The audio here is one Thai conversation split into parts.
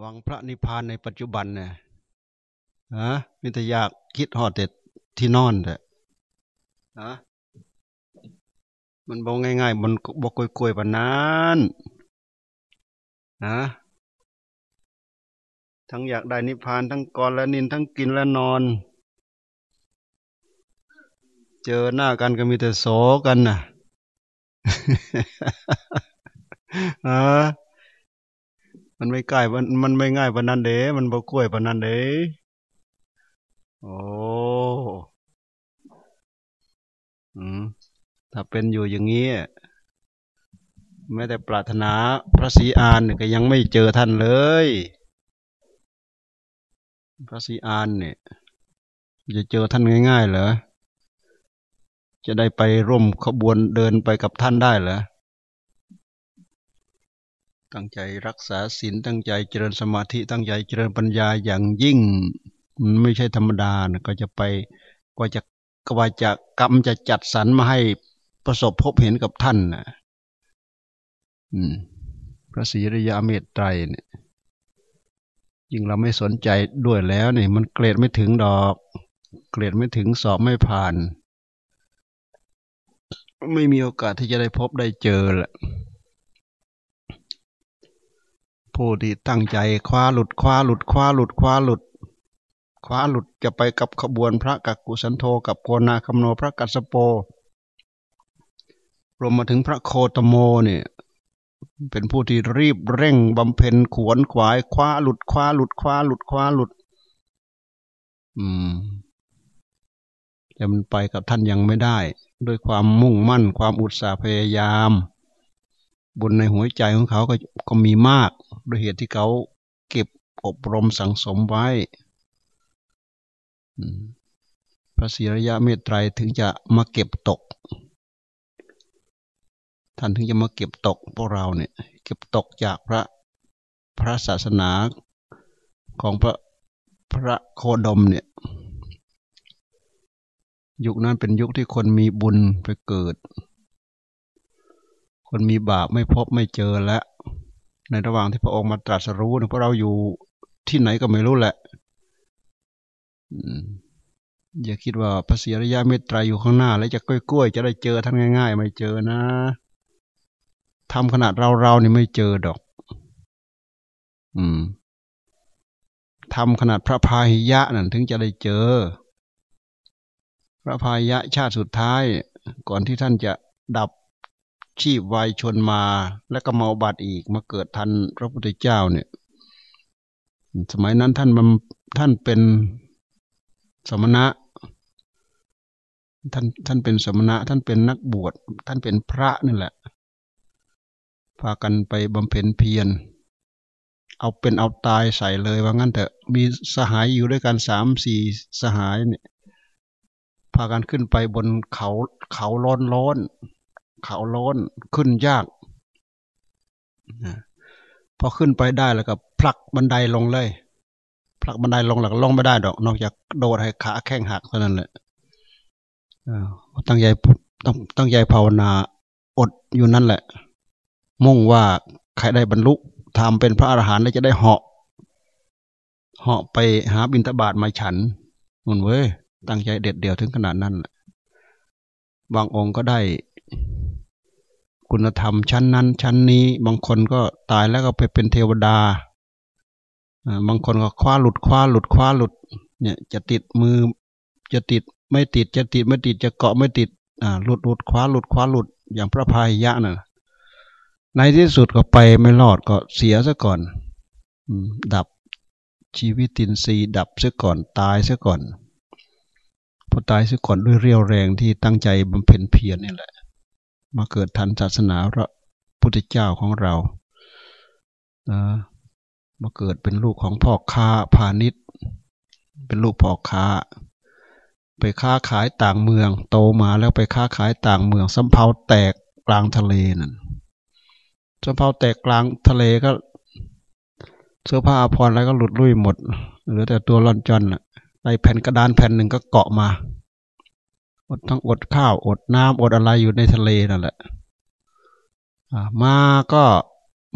หวังพระนิพพานในปัจจุบันเนี่ยฮะมิตรยากคิดหอดแต่ที่นอนแต่ฮะมันบอกง่ายๆมันบอกกลวยๆปานนั้นนะทั้งอยากได้นิพพานทั้งกรและนินทั้งกินและนอน เจอหน้ากันก็มีแต่โสกันนะฮะ มันไม่กล้มันมันไม่ง่ายปานนั้นเด้มันบ่กล้วยปานนั้นเด้โอ้อืมถ้าเป็นอยู่อย่างนี้แม้แต่ปรารถนาพระศรีอานก็ยังไม่เจอท่านเลย พระศรีอานเนี่ย จะเจอท่านง่ายๆเหรอจะได้ไปร่วมขบวนเดินไปกับท่านได้เหรอ ตั้งใจรักษาศีลตั้งใจเจริญสมาธิตั้งใจเจริญปัญญาอย่างยิ่ง มันไม่ใช่ธรรมดานะก็จะไปก็จะกว่าจะกรรมจะจัดสรรมาให้ประสบพบเห็นกับท่านนะอืม พระศรีริยาเมตไตรเนี่ยยิ่งเราไม่สนใจด้วยแล้วเนี่ยมันเกรดไม่ถึงดอก เกรดไม่ถึงสอบไม่ผ่าน ไม่มีโอกาสที่จะได้พบได้เจอแหละ ผู้ที่ตั้งใจคว้าหลุดคว้าหลุดคว้าหลุดคว้าหลุดคว้าหลุดจะไปกับขบวนพระกักกุสันโธกับโกนาคำโนพระกัสโปรวมมาถึงพระโคตโมเนี่ยเป็นผู้ที่รีบเร่งบำเพ็ญขวนขวายคว้าหลุดคว้าหลุดคว้าหลุดคว้าหลุด อืมแต่มันไปกับท่านยังไม่ได้ ด้วยความมุ่งมั่นความอุตสาห์พยายาม บุญในหัวใจของเขาก็ก็มีมากด้วยเหตุที่เขาเก็บอบรมสังสมไว้พระศิรยะเมตไตรถึงจะมาเก็บตก ท่านถึงจะมาเก็บตกพวกเราเนี่ย เก็บตกจากพระพระศาสนาของพระพระโคดมเนี่ย ยุคนั้นเป็นยุคที่คนมีบุญไปเกิด คนมีบาปไม่พบไม่เจอแล้ว ในระหว่างที่พระองค์มาตรัสรู้นะพวกเราอยู่ที่ไหนก็ไม่รู้แหละอย่าคิดว่าพระศรีอริยะเมตไตรอยู่ข้างหน้า แล้วจะกล้วยๆจะได้เจอท่านง่าย ๆ ไม่เจอนะทำขนาดเราเรานี่ไม่เจอดอก อืมทำขนาดพระพาหิยะนั่นถึงจะได้เจอ พระพาหิยะชาติสุดท้าย ก่อนที่ท่านจะดับ ชีพวายชนมา แล้วก็มาบัติอีกมาเกิดทันพระพุทธเจ้าเนี่ย สมัยนั้นท่านมันท่านเป็นสมณะ ท่านท่านเป็นสมณะ ท่านเป็นนักบวช ท่านเป็นพระนี่แหละ พากันไปบำเพ็ญเพียร เอาเป็นเอาตายใส่เลยว่างั้นเถอะ มีสหายอยู่ด้วยกันสามสี่สหายเนี่ยพากันขึ้นไปบนเขาเขาร้อนร้อน เขาโล้นขึ้นยากพอขึ้นไปได้แล้วก็ผลักบันไดลงเลยผลักบันไดลงหลักลงไม่ได้ดอก นอกจากโดดให้ขาแข้งหักเท่านั้นแหละตั้งใจต้องตั้งใจภาวนาอดอยู่นั่นแหละ มุ่งว่าใครได้บรรลุทำเป็นพระอรหันต์แล้วจะได้เหาะเหาะไปหาบิณฑบาตมาฉันมุนเว้ยตั้งใจเด็ดเดี่ยวถึงขนาดนั้นบางองค์ก็ได้ คุณธรรมชั้นนั้น ชั้นนี้ บางคนก็ตายแล้วก็ไปเป็นเทวดาบางคนก็คว้าหลุดคว้าหลุดคว้าหลุด เนี่ยจะติดมือจะติดไม่ติดจะติดไม่ติดจะเกาะไม่ติดอ่าหลุดหลุดคว้าหลุดคว้าหลุดอย่างพระพายยะน่ะในที่สุดก็ไปไม่รอดก็เสียซะก่อนดับชีวิตินทรีย์ดับซะก่อนตายซะก่อนพอตายซะก่อนด้วยเรี่ยวแรงที่ตั้งใจบำเพ็ญเพียรนี่แหละ มาเกิดทันศาสนาพระพุทธเจ้าของเรานะมาเกิดเป็นลูกของพ่อค้าพาณิชย์ เป็นลูกพ่อค้า ไปค้าขายต่างเมือง โตมาแล้วไปค้าขายต่างเมืองสำเภาแตกกลางทะเลนั่นสำเภาแตกกลางทะเลก็ เสื้อผ้าอภรอะไรก็หลุดลุ่ยหมดเหลือแต่ตัวร่อนจอนอะในแผ่นกระดานแผ่นหนึ่งก็เกาะมา อดต้องอดข้าว อดน้ำอดอะไรอยู่ในทะเลนั่นแหละมาก็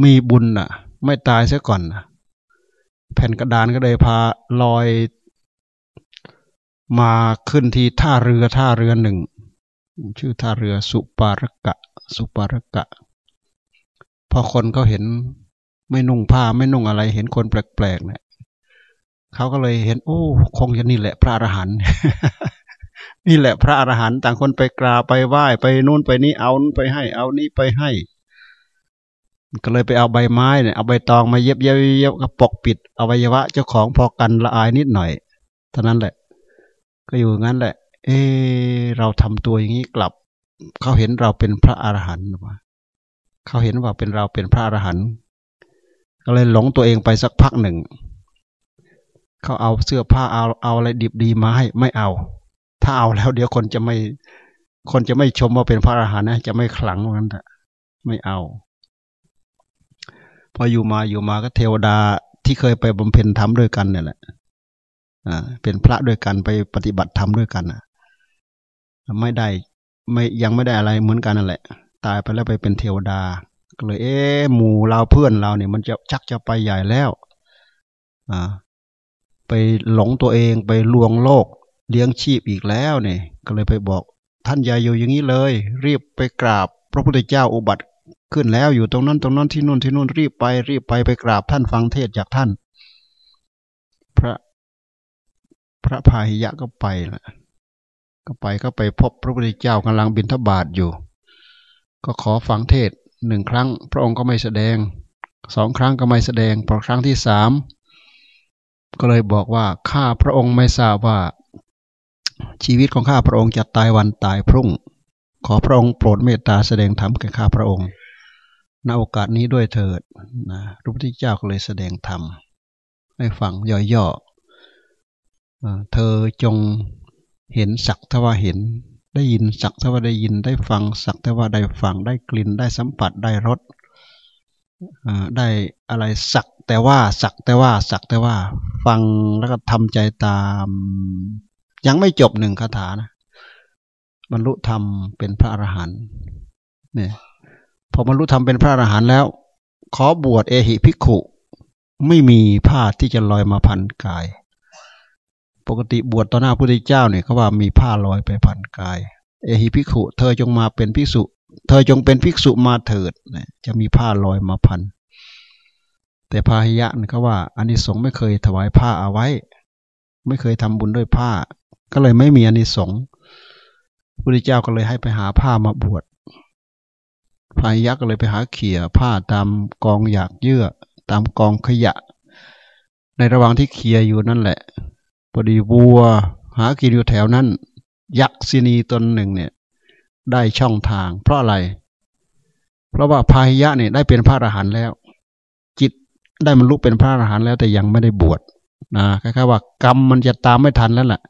มีบุญน่ะ ไม่ตายเสียก่อนนะแผ่นกระดานก็เลยพาลอย มาขึ้นที่ท่าเรือท่าเรือหนึ่ง ชื่อท่าเรือสุปารกะ สุปารกะ พอคนเขาเห็นไม่นุ่งผ้าไม่นุ่งอะไร เห็นคนแปลกๆเนี่ยเขาก็เลยเห็น โอ้ คงจะนี่แหละ พระอรหันต์ นี่แหละพระอรหันต์ต่างคนไปกราบไปไหว้ไปนู่นไปนี่เอานู่นไปให้ เอานี่ไปให้ ก็เลยไปเอาใบไม้เนี่ยเอาใบตองมาเย็บเย็บเย็บก็ปกปิดอวัยวะเจ้าของพอกันละอายนิดหน่อยเท่านั้นแหละ ก็อยู่งั้นแหละ เออเราทำตัวอย่างนี้กลับ เขาเห็นเราเป็นพระอรหันต์ว่าเขาเห็นว่าเป็นเราเป็นพระอรหันต์ก็เลยหลงตัวเองไปสักพักหนึ่งเขาเอาเสื้อผ้าเอาเอาอะไรดิบดีมาให้ไม่เอา ถ้าเอาแล้ว เดี๋ยวคนจะไม่ คนจะไม่ชมว่าเป็นพระอรหันต์นะจะไม่ขลังเหมือนกันไม่เอา พออยู่มาอยู่มาก็เทวดาที่เคยไปบำเพ็ญธรรมด้วยกันเนี่ยแหละอ่าเป็นพระด้วยกันไปปฏิบัติธรรมด้วยกันอะ ไม่ได้ไม่ยังไม่ได้อะไรเหมือนกันนั่นแหละ ตายไปแล้วไปเป็นเทวดาก็เลย เอ๊หมู่เราเพื่อนเราเนี่ย มันจะชักจะไปใหญ่แล้ว อ่า ไปหลงตัวเองไปลวงโลก เลี้ยงชีพอีกแล้วเนี่ยก็เลยไปบอก ท่านอย่าอยู่อย่างนี้เลย รีบไปกราบ พระพุทธเจ้าอุบัติขึ้นแล้วอยู่ตรงนั้นตรงนั้นที่นู่นที่นู่นรีบไป รีบไปไปกราบท่านฟังเทศจากท่าน พระพระพาหิยะก็ไปละก็ไปก็ไปพบพระพุทธเจ้ากำลังบิณฑบาตอยู่ ก็ขอฟังเทศหนึ่งครั้ง พระองค์ก็ไม่แสดงสองครั้งก็ไม่แสดงพอครั้งที่สามก็เลยบอกว่าข้าพระองค์ไม่ทราบว่า ชีวิตของข้าพระองค์จะตายวันตายพรุ่ง ขอพระองค์โปรดเมตตาแสดงธรรมแก่ข้าพระองค์ณโอกาสนี้ด้วยเถิดนะพระพุทธเจ้าก็เลยแสดงธรรมให้ฟังย่อๆเธอจงเห็นสักทว่าเห็น ได้ยินสักทว่าได้ยินได้ฟังสักทว่าได้ฟังได้กลิ่นได้สัมผัสได้รสได้อะไรสักแต่ว่าสักแต่ว่าสักแต่ว่า ฟังแล้วก็ทำใจตาม ยังไม่จบหนึ่งคาถานะบรรลุธรรมเป็นพระอรหันต์เนี่ยพอบรรลุธรรมเป็นพระอรหันต์แล้ว ขอบวชเอหิภิกขุไม่มีผ้าที่จะลอยมาพันกาย ปกติบวชต่อหน้าพระพุทธเจ้าเนี่ยเขาว่ามีผ้าลอยไปพันกาย เอหิภิกขุ เธอจงมาเป็นภิกษุ เธอจงเป็นภิกษุมาเถิดจะมีผ้าลอยมาพัน แต่พาหิยะนี่เขาว่าอานิสงส์ไม่เคยถวายผ้าเอาไว้ ไม่เคยทำบุญด้วยผ้า ก็เลยไม่มีอานิสงส์พระพุทธเจ้าก็เลยให้ไปหาผ้ามาบวชพาหิยะก็เลยไปหาเขี่ยผ้าตามกองอยากเยื่อ ตามกองขยะ ในระหว่างที่เขี่ยอยู่นั่นแหละพอดีวัว หากินอยู่แถวนั้น ยักษินีตนหนึ่งเนี่ย ได้ช่องทาง เพราะอะไร เพราะว่าพาหิยะเนี่ยได้เป็นพระอรหันต์แล้ว จิตได้มันลุกเป็นพระอรหันต์แล้วแต่ยังไม่ได้บวชนะคล้ายๆว่ากรรมมันจะตามไม่ทันแล้วแหละ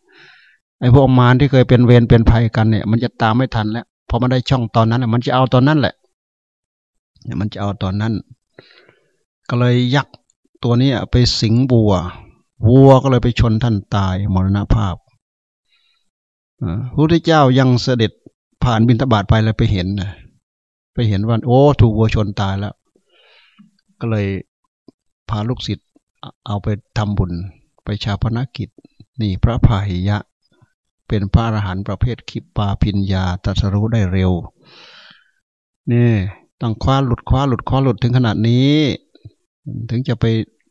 ไอ้พวกมารที่เคยเป็นเวรเป็นภัยกันเนี่ย มันจะตามไม่ทันแล้วพอมันได้ช่องตอนนั้นมันจะเอาตอนนั้นแหละเนี่ยมันจะเอาตอนนั้น ก็เลยยักตัวนี้ไปสิงบัว วัวก็เลยไปชนท่านตายมรณภาพพระพุทธเจ้ายังเสด็จผ่านบินทบาทไปแล้วไปเห็นนะไปเห็นว่าโอ้ ถูกวัวชนตายแล้ว ก็เลยพาลูกศิษย์เอาไปทำบุญ ไปชาพนกิจ นี่พระพาหิยะ เป็นพระอรหันต์ประเภทขิปปาพิญญาตรัสรู้ได้เร็ว นี่ต้องคว้าหลุดคว้าหลุดคว้าหลุดถึงขนาดนี้ ถึงจะไป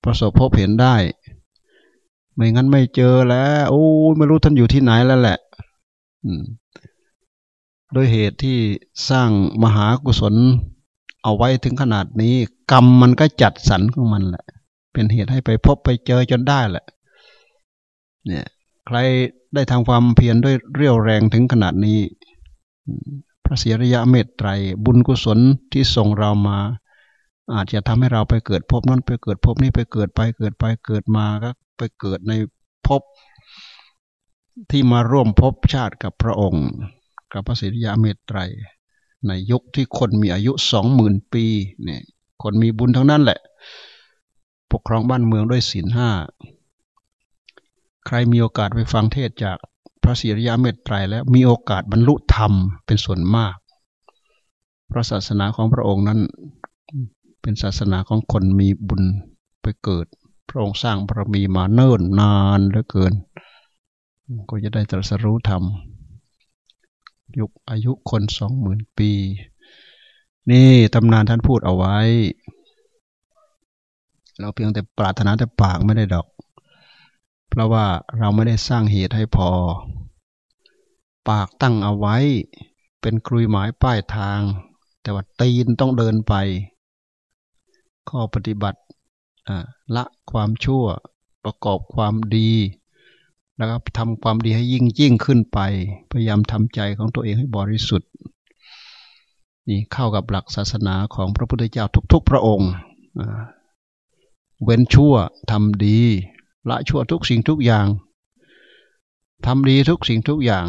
ประสบพบเห็นได้ ไม่งั้นไม่เจอแล้วโอ้ไม่รู้ท่านอยู่ที่ไหนแล้วแหละโดยเหตุที่สร้างมหากุศลเอาไว้ถึงขนาดนี้ กรรมมันก็จัดสรรของมันแหละ เป็นเหตุให้ไปพบไปเจอจนได้แหละ เนี่ย ใครได้ทำความเพียรด้วยเรี่ยวแรงถึงขนาดนี้ พระเสียระยะเมตไตรบุญกุศลที่ส่งเรามา อาจจะทำให้เราไปเกิดพบนั้นไปเกิดพบนี้ไปเกิดไปเกิดไปเกิดมาก็ไปเกิดในพบที่มาร่วมพบชาติกับพระองค์ กับพระศิริยะเมตไตร ในยุคที่คนมีอายุสองหมื่นปีเนี่ยคนมีบุญทั้งนั้นแหละ ปกครองบ้านเมืองด้วยศีลห้า ใครมีโอกาสไปฟังเทศจากพระศิริยาเมตไตรแล้วมีโอกาสบรรลุธรรมเป็นส่วนมาก พระศาสนาของพระองค์นั้น เป็นศาสนาของคนมีบุญไปเกิด พระองค์สร้างบารมีมาเนิ่นนานเหลือเกิน ก็จะได้ตรัสรู้ธรรม ยุคอายุคนสองหมื่นปี นี่ตำนานท่านพูดเอาไว้ เราเพียงแต่ปรารถนาแต่ปากไม่ได้ดอก เพราะว่าเราไม่ได้สร้างเหตุให้พอ ปากตั้งเอาไว้ เป็นกลุยหมายป้ายทาง แต่ว่าตีนต้องเดินไป ข้อปฏิบัติละความชั่วประกอบความดีแล้วก็ทำความดีให้ยิ่งยิ่งขึ้นไป พยายามทำใจของตัวเองให้บริสุทธิ์ นี่เข้ากับหลักศาสนาของพระพุทธเจ้าทุก ๆ พระองค์ เว้นชั่วทำดี ละชั่วทุกสิ่งทุกอย่างทำดีทุกสิ่งทุกอย่าง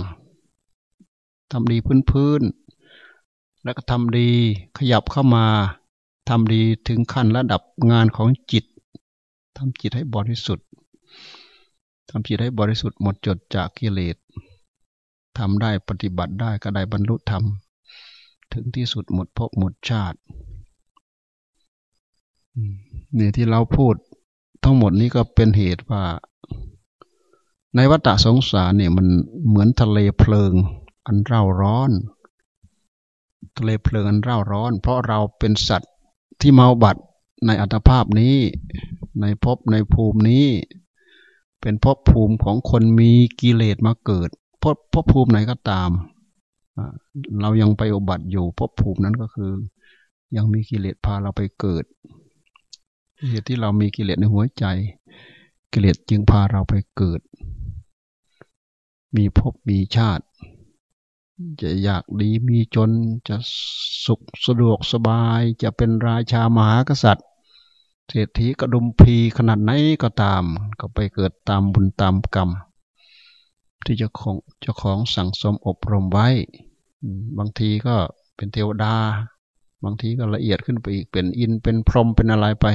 ทำดีพื้นพื้นแล้วก็ทำดีขยับเข้ามาทำดีถึงขั้นระดับงานของจิตทำจิตให้บริสุทธิ์ทำจิตให้บริสุทธิ์หมดจดจากกิเลสทำได้ปฏิบัติได้ก็ได้บรรลุธรรม ถึงที่สุดหมดภพหมดชาติเนี่ยที่เราพูด ทั้งหมดนี้ก็เป็นเหตุว่า ในวัฏสงสารเนี่ยมันเหมือนทะเลเพลิง อันเร่าร้อน ทะเลเพลิงอันเร่าร้อน เพราะเราเป็นสัตว์ที่เมาบัตในอัตภาพนี้ ในภพในภูมินี้ เป็นภพภูมิของคนมีกิเลสมาเกิดภพภพภูมิไหนก็ตามเรายังไปอุบัติอยู่ภพภูมินั้นก็คือ ยังมีกิเลสพาเราไปเกิด เหตุที่เรามีกิเลสในหัวใจ กิเลสจึงพาเราไปเกิด มีภพมีชาติ จะอยากดีมีจนจะสุขสะดวกสบายจะเป็นราชามหากษัตริย์ เศรษฐีกระดุมพีขนาดไหนก็ตาม ก็ไปเกิดตามบุญตามกรรม ที่เจ้าของเจ้าของสั่งสมอบรมไว้ บางทีก็เป็นเทวดา บางทีก็ละเอียดขึ้นไปอีกเป็นอินเป็นพรหมเป็นอะไรไป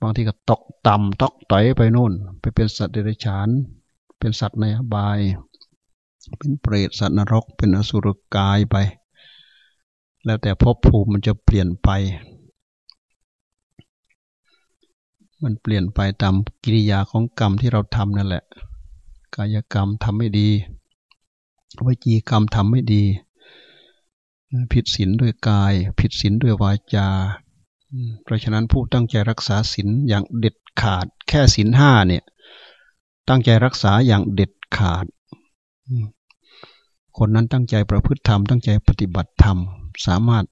บางทีก็ตกต่ำตกต่อยไปนู่น ไปเป็นสัตว์เดรัจฉาน เป็นสัตว์ในอบาย เป็นเปรตสัตว์นรก เป็นอสุรกายไป แล้วแต่ภพภูมิมันจะเปลี่ยนไป มันเปลี่ยนไปตามกิริยาของกรรมที่เราทำนั่นแหละ กายกรรมทำไม่ดีวิจีกรรมทำไม่ดี ผิดศีลด้วยกาย ผิดศีลด้วยวาจา เพราะฉะนั้นผู้ตั้งใจรักษาศีลอย่างเด็ดขาด แค่ศีลห้าเนี่ย ตั้งใจรักษาอย่างเด็ดขาด คนนั้นตั้งใจประพฤติธรรม ตั้งใจปฏิบัติธรรม สามารถ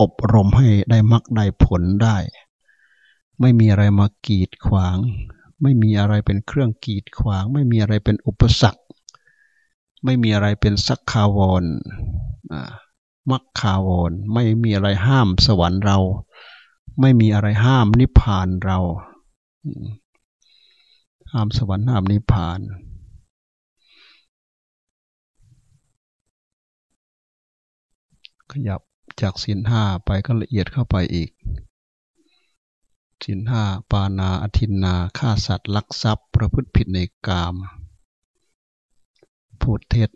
อบรมให้ได้มรรคได้ผลได้ ไม่มีอะไรมากีดขวาง ไม่มีอะไรเป็นเครื่องกีดขวาง ไม่มีอะไรเป็นอุปสรรค ไม่มีอะไรเป็นสักคาวร มักคาวรไม่มีอะไรห้ามสวรรค์เรา ไม่มีอะไรห้ามนิพพานเรา ห้ามสวรรค์ห้ามนิพพาน ขยับจากสินห้าไปก็ละเอียดเข้าไปอีกสินห้าปานาอธินนาฆ่าสัตว์ลักทรัพย์ ประพฤติผิดในกาม พูดเท็จ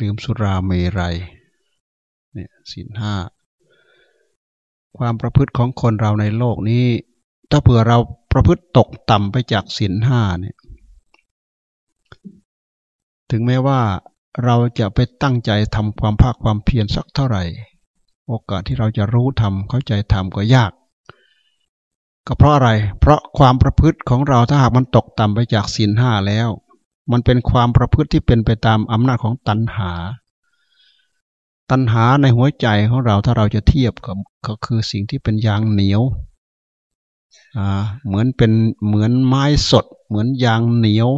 ดื่มสุราเมรัย เนี่ยสินห้าความประพฤติของคนเราในโลกนี้ ถ้าเผื่อเราประพฤติตกต่ำไปจากสินห้าเนี่ย ถึงแม้ว่าเราจะไปตั้งใจทำความภาคความเพียรสักเท่าไหร่ โอกาสที่เราจะรู้ทำเข้าใจทำก็ยาก ก็เพราะอะไร เพราะความประพฤติของเราถ้าหากมันตกต่ำไปจากศีลห้าแล้ว มันเป็นความประพฤติที่เป็นไปตามอำนาจของตัณหา ตัณหาในหัวใจของเราถ้าเราจะเทียบกับก็คือสิ่งที่เป็นยางเหนียวเหมือนเป็นเหมือนไม้สด เหมือนยางเหนียว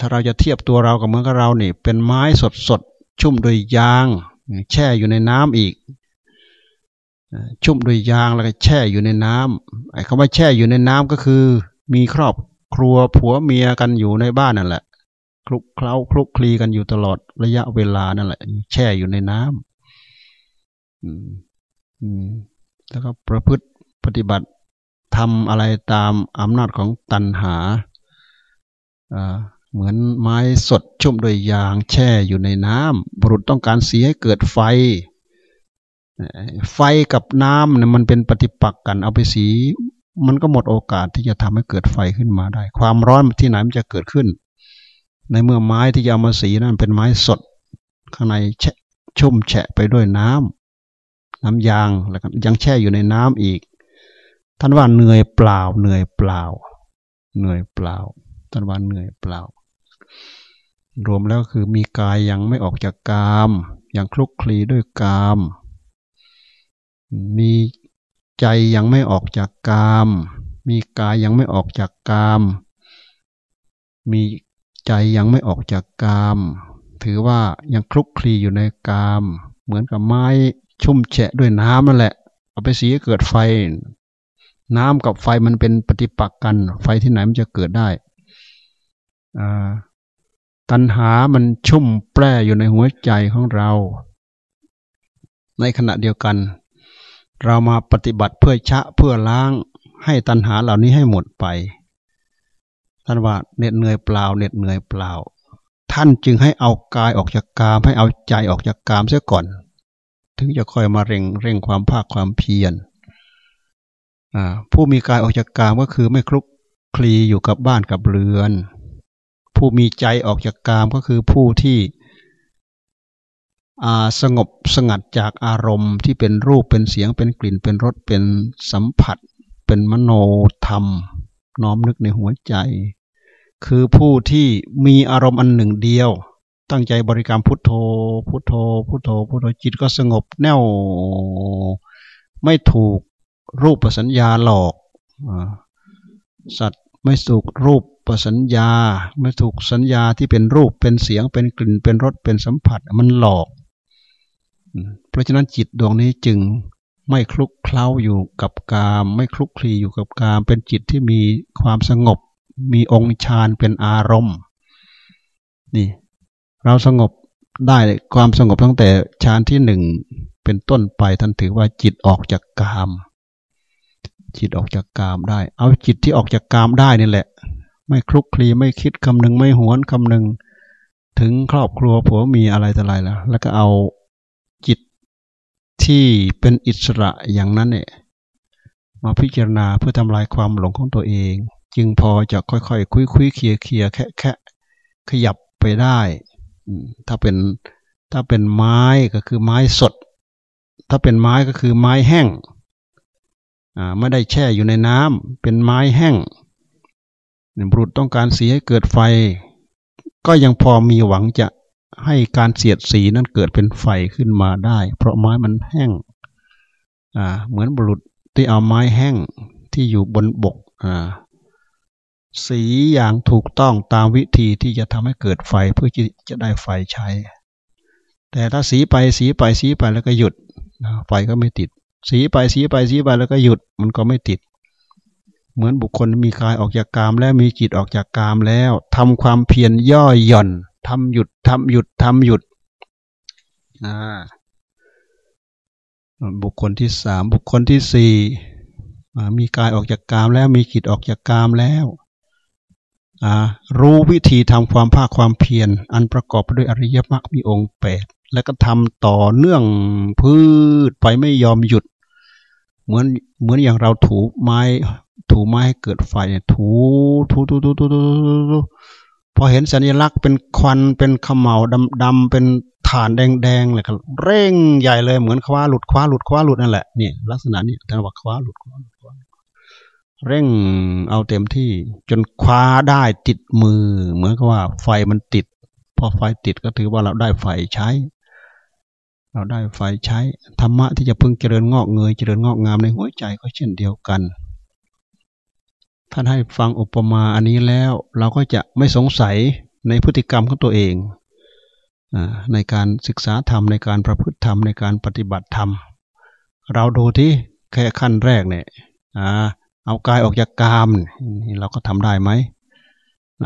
ถ้าเราจะเทียบตัวเรากับเหมือนกับเราเนี่เป็นไม้สดสดชุ่มด้วยยาง แช่อยู่ในน้ำอีก ชุ่มด้วยยางแล้วก็แช่อยู่ในน้ำไอ้คำว่าแช่อยู่ในน้ำก็คือ มีครอบครัวผัวเมียกันอยู่ในบ้านนั่นแหละ คลุกเคล้าคลุกคลีกันอยู่ตลอดระยะเวลานั่นแหละ แช่อยู่ในน้ำอืมอืมแล้วก็ประพฤติปฏิบัติทำอะไรตามอำนาจของตันหาอ่าเหมือนไม้สดชุ่มด้วยยางแช่อยู่ในน้ำบุรุษต้องการสีให้เกิดไฟ ไฟกับน้ำเนี่ยมันเป็นปฏิปักษ์กัน เอาไปสี มันก็หมดโอกาสที่จะทำให้เกิดไฟขึ้นมาได้ ความร้อนที่ไหนมันจะเกิดขึ้น ในเมื่อไม้ที่จะเอามาสีนั้นเป็นไม้สด ข้างในแฉะชุ่มแฉะไปด้วยน้ำน้ำยางแล้วก็ยังแช่อยู่ในน้ำอีก ท่านว่าเหนื่อยเปล่า เหนื่อยเปล่า เหนื่อยเปล่า ท่านว่าเหนื่อยเปล่า รวมแล้วคือมีกายยังไม่ออกจากกามยังคลุกคลีด้วยกาม มีใจยังไม่ออกจากกาม มีกายยังไม่ออกจากกาม มี ใจยังไม่ออกจากกาม ถือว่ายังคลุกคลีอยู่ในกาม เหมือนกับไม้ชุ่มแฉะด้วยน้ำนั่นแหละ เอาไปสีเกิดไฟ น้ำกับไฟมันเป็นปฏิปักษ์กัน ไฟที่ไหนมันจะเกิดได้ตัณหามันชุ่มแปร่อยู่ในหัวใจของเรา ในขณะเดียวกัน เรามาปฏิบัติเพื่อชะเพื่อล้างให้ตัณหาเหล่านี้ให้หมดไป ท่านว่าเหน็ดเหนื่อยเปล่าเหน็ดเหนื่อยเปล่า ท่านจึงให้เอากายออกจากกามให้เอาใจออกจากกามเสียก่อน ถึงจะค่อยมาเร่งเร่งความภาคความเพียรผู้มีกายออกจากกามก็คือไม่คลุกคลีอยู่กับบ้านกับเรือน ผู้มีใจออกจากกามก็คือผู้ที่สงบสงัดจากอารมณ์ที่เป็นรูปเป็นเสียงเป็นกลิ่นเป็นรสเป็นสัมผัส เป็นมโนธรรม น้อมนึกในหัวใจ คือผู้ที่มีอารมณ์อันหนึ่งเดียว ตั้งใจบริกรรมพุทโธ พุทโธ พุทโธ พุทโธจิตก็สงบแน่วไม่ถูกรูปสัญญาหลอกสัตว์ไม่ถูกรูปประสัญญา ไม่ถูกสัญญาที่เป็นรูปเป็นเสียงเป็นกลิ่นเป็นรสเป็นสัมผัสมันหลอก เพราะฉะนั้นจิตดวงนี้จึง ไม่คลุกเคล้าอยู่กับกาม ไม่คลุกคลีอยู่กับกาม เป็นจิตที่มีความสงบ มีองค์ฌานเป็นอารมณ์นี่เราสงบได้ความสงบตั้งแต่ฌานที่หนึ่งเป็นต้นไปท่านถือว่าจิตออกจากกาม จิตออกจากกามได้ เอาจิตที่ออกจากกามได้นี่แหละ ไม่คลุกคลีไม่คิดคำหนึ่งไม่หวนคำหนึ่งถึงครอบครัวผัวมีอะไรต่ออะไรแล้วแล้วก็เอา ที่เป็นอิสระอย่างนั้นเนี่ยมาพิจารณาเพื่อทำลายความหลงของตัวเอง จึงพอจะค่อยๆ คุยคุยเคลียเคลียแค่แค่ขยับไปได้ ถ้าเป็นถ้าเป็นไม้ก็คือไม้สด ถ้าเป็นไม้ก็คือไม้แห้งไม่ได้แช่อยู่ในน้ำเป็นไม้แห้งบุรุษต้องการสีให้เกิดไฟ ก็ยังพอมีหวังจะ ให้การเสียดสีนั้นเกิดเป็นไฟขึ้นมาได้ เพราะไม้มันแห้งเหมือนบุรุษที่เอาไม้แห้งที่อยู่บนบกสีอย่างถูกต้องตามวิธีที่จะทำให้เกิดไฟเพื่อจะได้ไฟใช้ แต่ถ้าสีไปสีไปสีไปแล้วก็หยุดไฟก็ไม่ติด สีไปสีไปสีไปแล้วก็หยุดมันก็ไม่ติด เหมือนบุคคลมีกายออกจากกามแล้วมีจิตออกจากกามแล้วทำความเพียรย่อหย่อน ทำหยุดทำหยุดทำหยุดบุคคลที่สามบุคคลที่สี่มีกายออกจากกามแล้วมีจิตออกจากกามแล้วรู้วิธีทำความภาคความเพียรอันประกอบไปด้วยอริยมรรคมีองค์แปดแล้วก็ทำต่อเนื่องพืชไปไม่ยอมหยุด เหมือนเหมือนอย่างเราถูไม้ ถูไม้ให้เกิดไฟถูถูถูถูถูถู พอเห็นสัญลักษณ์เป็นควันเป็นขมเหลาดำดำเป็นฐานแดงแดงเลยครับเร่งใหญ่เลยเหมือนคว้าหลุดคว้าหลุดคว้าหลุดนั่นแหละนี่ลักษณะนี้ท่านว่าคว้าหลุดคว้าหลุดคว้าเร่งเอาเต็มที่จนคว้าได้ติดมือ เหมือนกับว่าไฟมันติด พอไฟติดก็ถือว่าเราได้ไฟใช้ เราได้ไฟใช้ธรรมะที่จะพึ่งเจริญงอกเงยเจริญงอกงามในหัวใจก็เช่นเดียวกัน ท่านให้ฟังอุปมาอันนี้แล้ว เราก็จะไม่สงสัยในพฤติกรรมของตัวเองในการศึกษาธรรมในการประพฤติธรรมในการปฏิบัติธรรม เราดูที่แค่ขั้นแรกเนี่ยเอากายออกจากกามเราก็ทำได้ไหม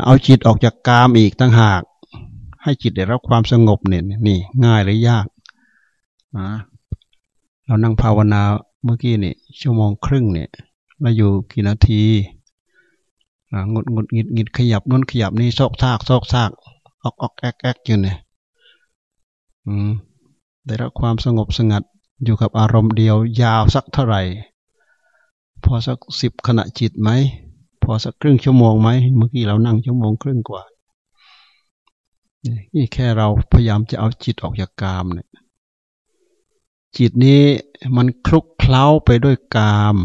เอาจิตออกจากกามอีกตั้งหาก ให้จิตได้รับความสงบเนี่ยนี่ง่ายหรือยากเรานั่งภาวนาเมื่อกี้นี่ชั่วโมงครึ่งเนี่ยเราอยู่กี่นาที งดงดงิดงิดขยับนู้นขยับนี่ซอกซากซอกซากออกออกแอกแอกอยู่เนี่ยอืมได้รับความสงบสงัดอยู่กับอารมณ์เดียวยาวสักเท่าไหร่ พอสักสิบขณะจิตไหม พอสักครึ่งชั่วโมงไหมเมื่อกี้เรานั่งชั่วโมงครึ่งกว่า นี่แค่เราพยายามจะเอาจิตออกจากกามเนี่ยจิตนี้มันคลุกเคล้าไปด้วยกาม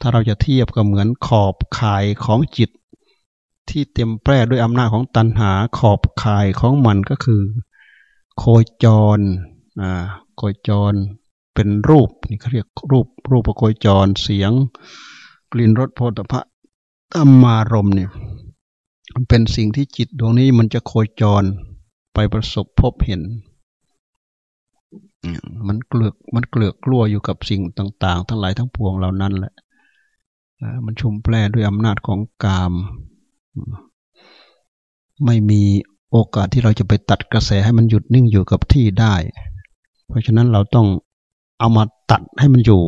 ถ้าเราจะเทียบก็เหมือนขอบข่ายของจิต ที่เต็มแปร่ด้วยอำนาจของตัณหาขอบข่ายของมันก็คือ โคจรอ่าโคจรเป็นรูปนี่เขาเรียกรูปรูปโคจรเสียง กลิ่นรสโพธพะธรรมารมเนี่ยเป็นสิ่งที่จิตดวงนี้มันจะโคจรไปประสบพบเห็น มันเกลือกมันเกลือกกลัวอยู่กับสิ่งต่าง ๆ ทั้งหลายทั้งปวงเหล่านั้นแหละ มันชุมแปรด้วยอำนาจของกาม ไม่มีโอกาสที่เราจะไปตัดกระแสให้มันหยุดนิ่งอยู่กับที่ได้ เพราะฉะนั้นเราต้องเอามาตัดให้มันอยู่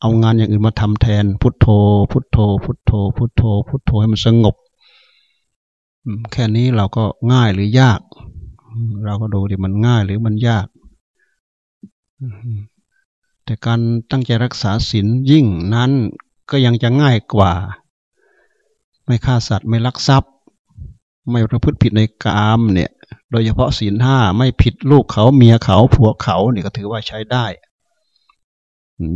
เอางานอย่างอื่นมาทำแทน พุทโธ พุทโธ พุทโธ พุทโธ พุทโธให้มันสงบ แค่นี้เราก็ง่ายหรือยาก เราก็ดูดิมันง่ายหรือมันยาก แต่การตั้งใจรักษาศีลยิ่งนั้น ก็ยังจะง่ายกว่า ไม่ฆ่าสัตว์ไม่ลักทรัพย์ ไม่ประพฤติผิดในกามเนี่ย โดยเฉพาะศีลห้าไม่ผิดลูกเขาเมียเขาผัวเขาเนี่ยก็ถือว่าใช้ได้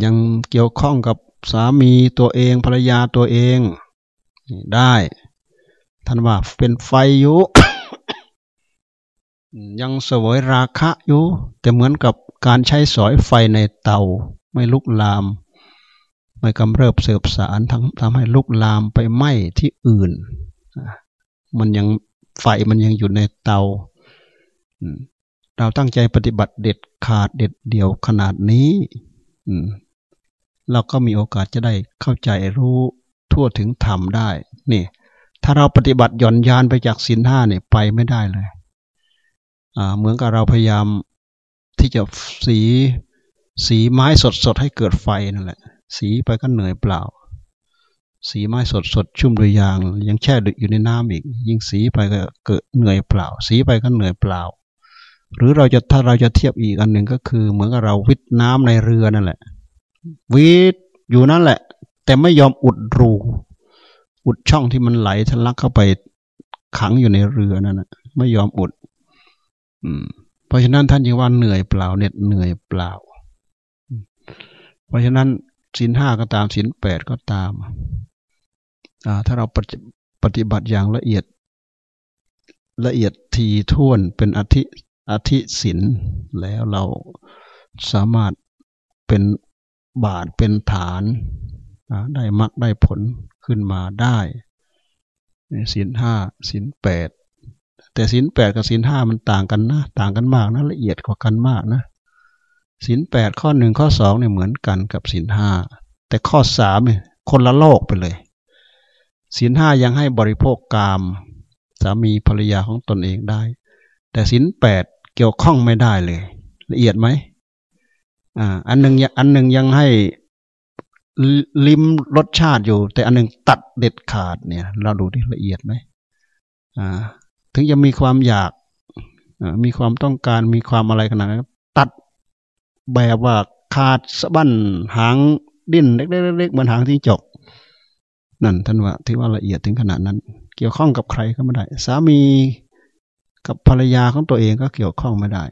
ยังเกี่ยวข้องกับสามีตัวเองภรรยาตัวเองได้ท่านว่าเป็นไฟอยู่ยังสวยราคะอยู่แต่เหมือนกับการใช้สอยไฟในเตา ไม่ลุกลาม ไม่กำเริบเสืบสารทำทำให้ลุกลามไปไหม้ที่อื่น มันยังไฟมันยังอยู่ในเตา เราตั้งใจปฏิบัติเด็ดขาดเด็ดเดี่ยวขนาดนี้เราก็มีโอกาสจะได้เข้าใจรู้ทั่วถึงธรรมได้ นี่ ถ้าเราปฏิบัติหย่อนยานไปจากสินห้าเนี่ยไปไม่ได้เลยเหมือนกับเราพยายามที่จะสีสีไม้สดสดให้เกิดไฟนั่นแหละ สีไปก็เหนื่อยเปล่า สีไม้สดสดชุ่มด้วยยาง ยังแช่ดึกอยู่ในน้ำอีก ยิ่งสีไปก็เกิดเหนื่อยเปล่า สีไปก็เหนื่อยเปล่า หรือเราจะถ้าเราจะเทียบอีกอันหนึ่งก็คือ เหมือนกับเราวิทน้ำในเรือนั่นแหละ วิทอยู่นั่นแหละ แต่ไม่ยอมอุดรูอุดช่องที่มันไหลทะลักเข้าไปขังอยู่ในเรือนั่นนะไม่ยอมอุด อืม เพราะฉะนั้นท่านจึงว่าเหนื่อยเปล่าเหน็ดเหนื่อยเปล่า เพราะฉะนั้น สินห้าก็ตามสินแปดก็ตามถ้าเราปฏิบัติอย่างละเอียด ละเอียดทีท่วนเป็นอธิอธิสินแล้วเราสามารถเป็นบาทเป็นฐานได้มักได้ผลขึ้นมาได้สินห้าสินแปดแต่ศีลแปดกับศีลห้ามันต่างกันนะ ต่างกันมากนะละเอียดกว่ากันมากนะ ศีลแปดข้อหนึ่งข้อสองเนี่ยเหมือนกันกับศีลห้าแต่ข้อสามเนี่ยคนละโลกไปเลยศีลห้ายังให้บริโภคกามสามีภรรยาของตนเองได้ แต่ศีลแปดเกี่ยวข้องไม่ได้เลย ละเอียดไหมอ่าอันหนึ่งอันหนึ่งยังให้ลิ้มรสชาติอยู่ แต่อันหนึ่งตัดเด็ดขาดเนี่ย เราดูที่ละเอียดไหมอ่าถึงจะมีความอยากมีความต้องการมีความอะไรขนาดนั้นตัด แบบว่าขาดสะบั้นหางดิ้นเล็กๆเหมือนหางที่จกนั่นท่านว่าที่ว่าละเอียดถึงขนาดนั้น เกี่ยวข้องกับใครก็ไม่ได้ สามีกับภรรยาของตัวเองก็เกี่ยวข้องไม่ได้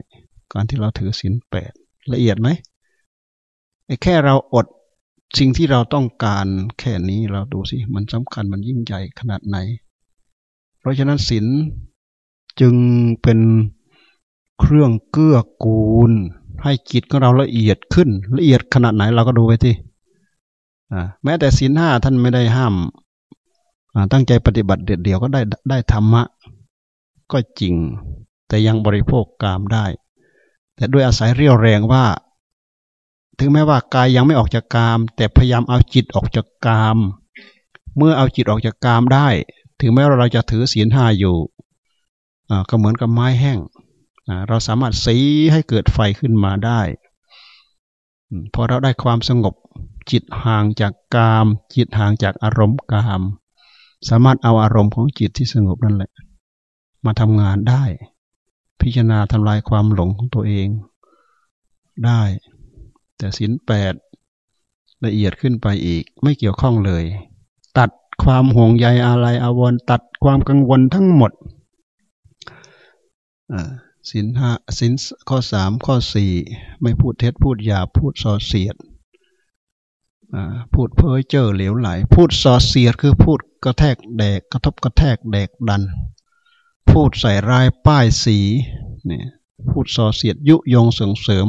การที่เราถือศีลแปดละเอียดไหมไอ้แค่เราอดสิ่งที่เราต้องการแค่นี้เราดูสิ มันสำคัญมันยิ่งใหญ่ขนาดไหน เพราะฉะนั้นศีลจึงเป็นเครื่องเกื้อกูล ให้จิตของเราละเอียดขึ้น ละเอียดขนาดไหนเราก็ดูไปที่แม้แต่ศีลห้าท่านไม่ได้ห้ามตั้งใจปฏิบัติเด็ดเดียวก็ได้ได้ธรรมะ ก็จริง แต่ยังบริโภคกามได้ แต่ด้วยอาศัยเรี่ยวแรงว่า ถึงแม้ว่ากายยังไม่ออกจากกาม แต่พยายามเอาจิตออกจากกาม เมื่อเอาจิตออกจากกามได้ ถึงแม้ว่าเราจะถือศีลห้าอยู่ก็เหมือนกับไม้แห้ง เราสามารถสีให้เกิดไฟขึ้นมาได้พอเราได้ความสงบจิตห่างจากกาม จิตห่างจากอารมณ์กาม สามารถเอาอารมณ์ของจิตที่สงบนั่นแหละ มาทำงานได้ พิจารณาทำลายความหลงของตัวเองได้ แต่สินแปดละเอียดขึ้นไปอีกไม่เกี่ยวข้องเลย ตัดความห่วงใยอะไรอาวรตัดความกังวลทั้งหมด สินห้าสินข้อสามข้อสี่ไม่พูดเท็จพูดหยาพูดส่อเสียดพูดเพ้อเจ้อเหลวไหล พูดส่อเสียดคือพูดกระแทกแดกกระทบกระแทกแดกดัน พูดใส่ร้ายป้ายสีเนี่ยพูดส่อเสียดยุยงส่งเสริม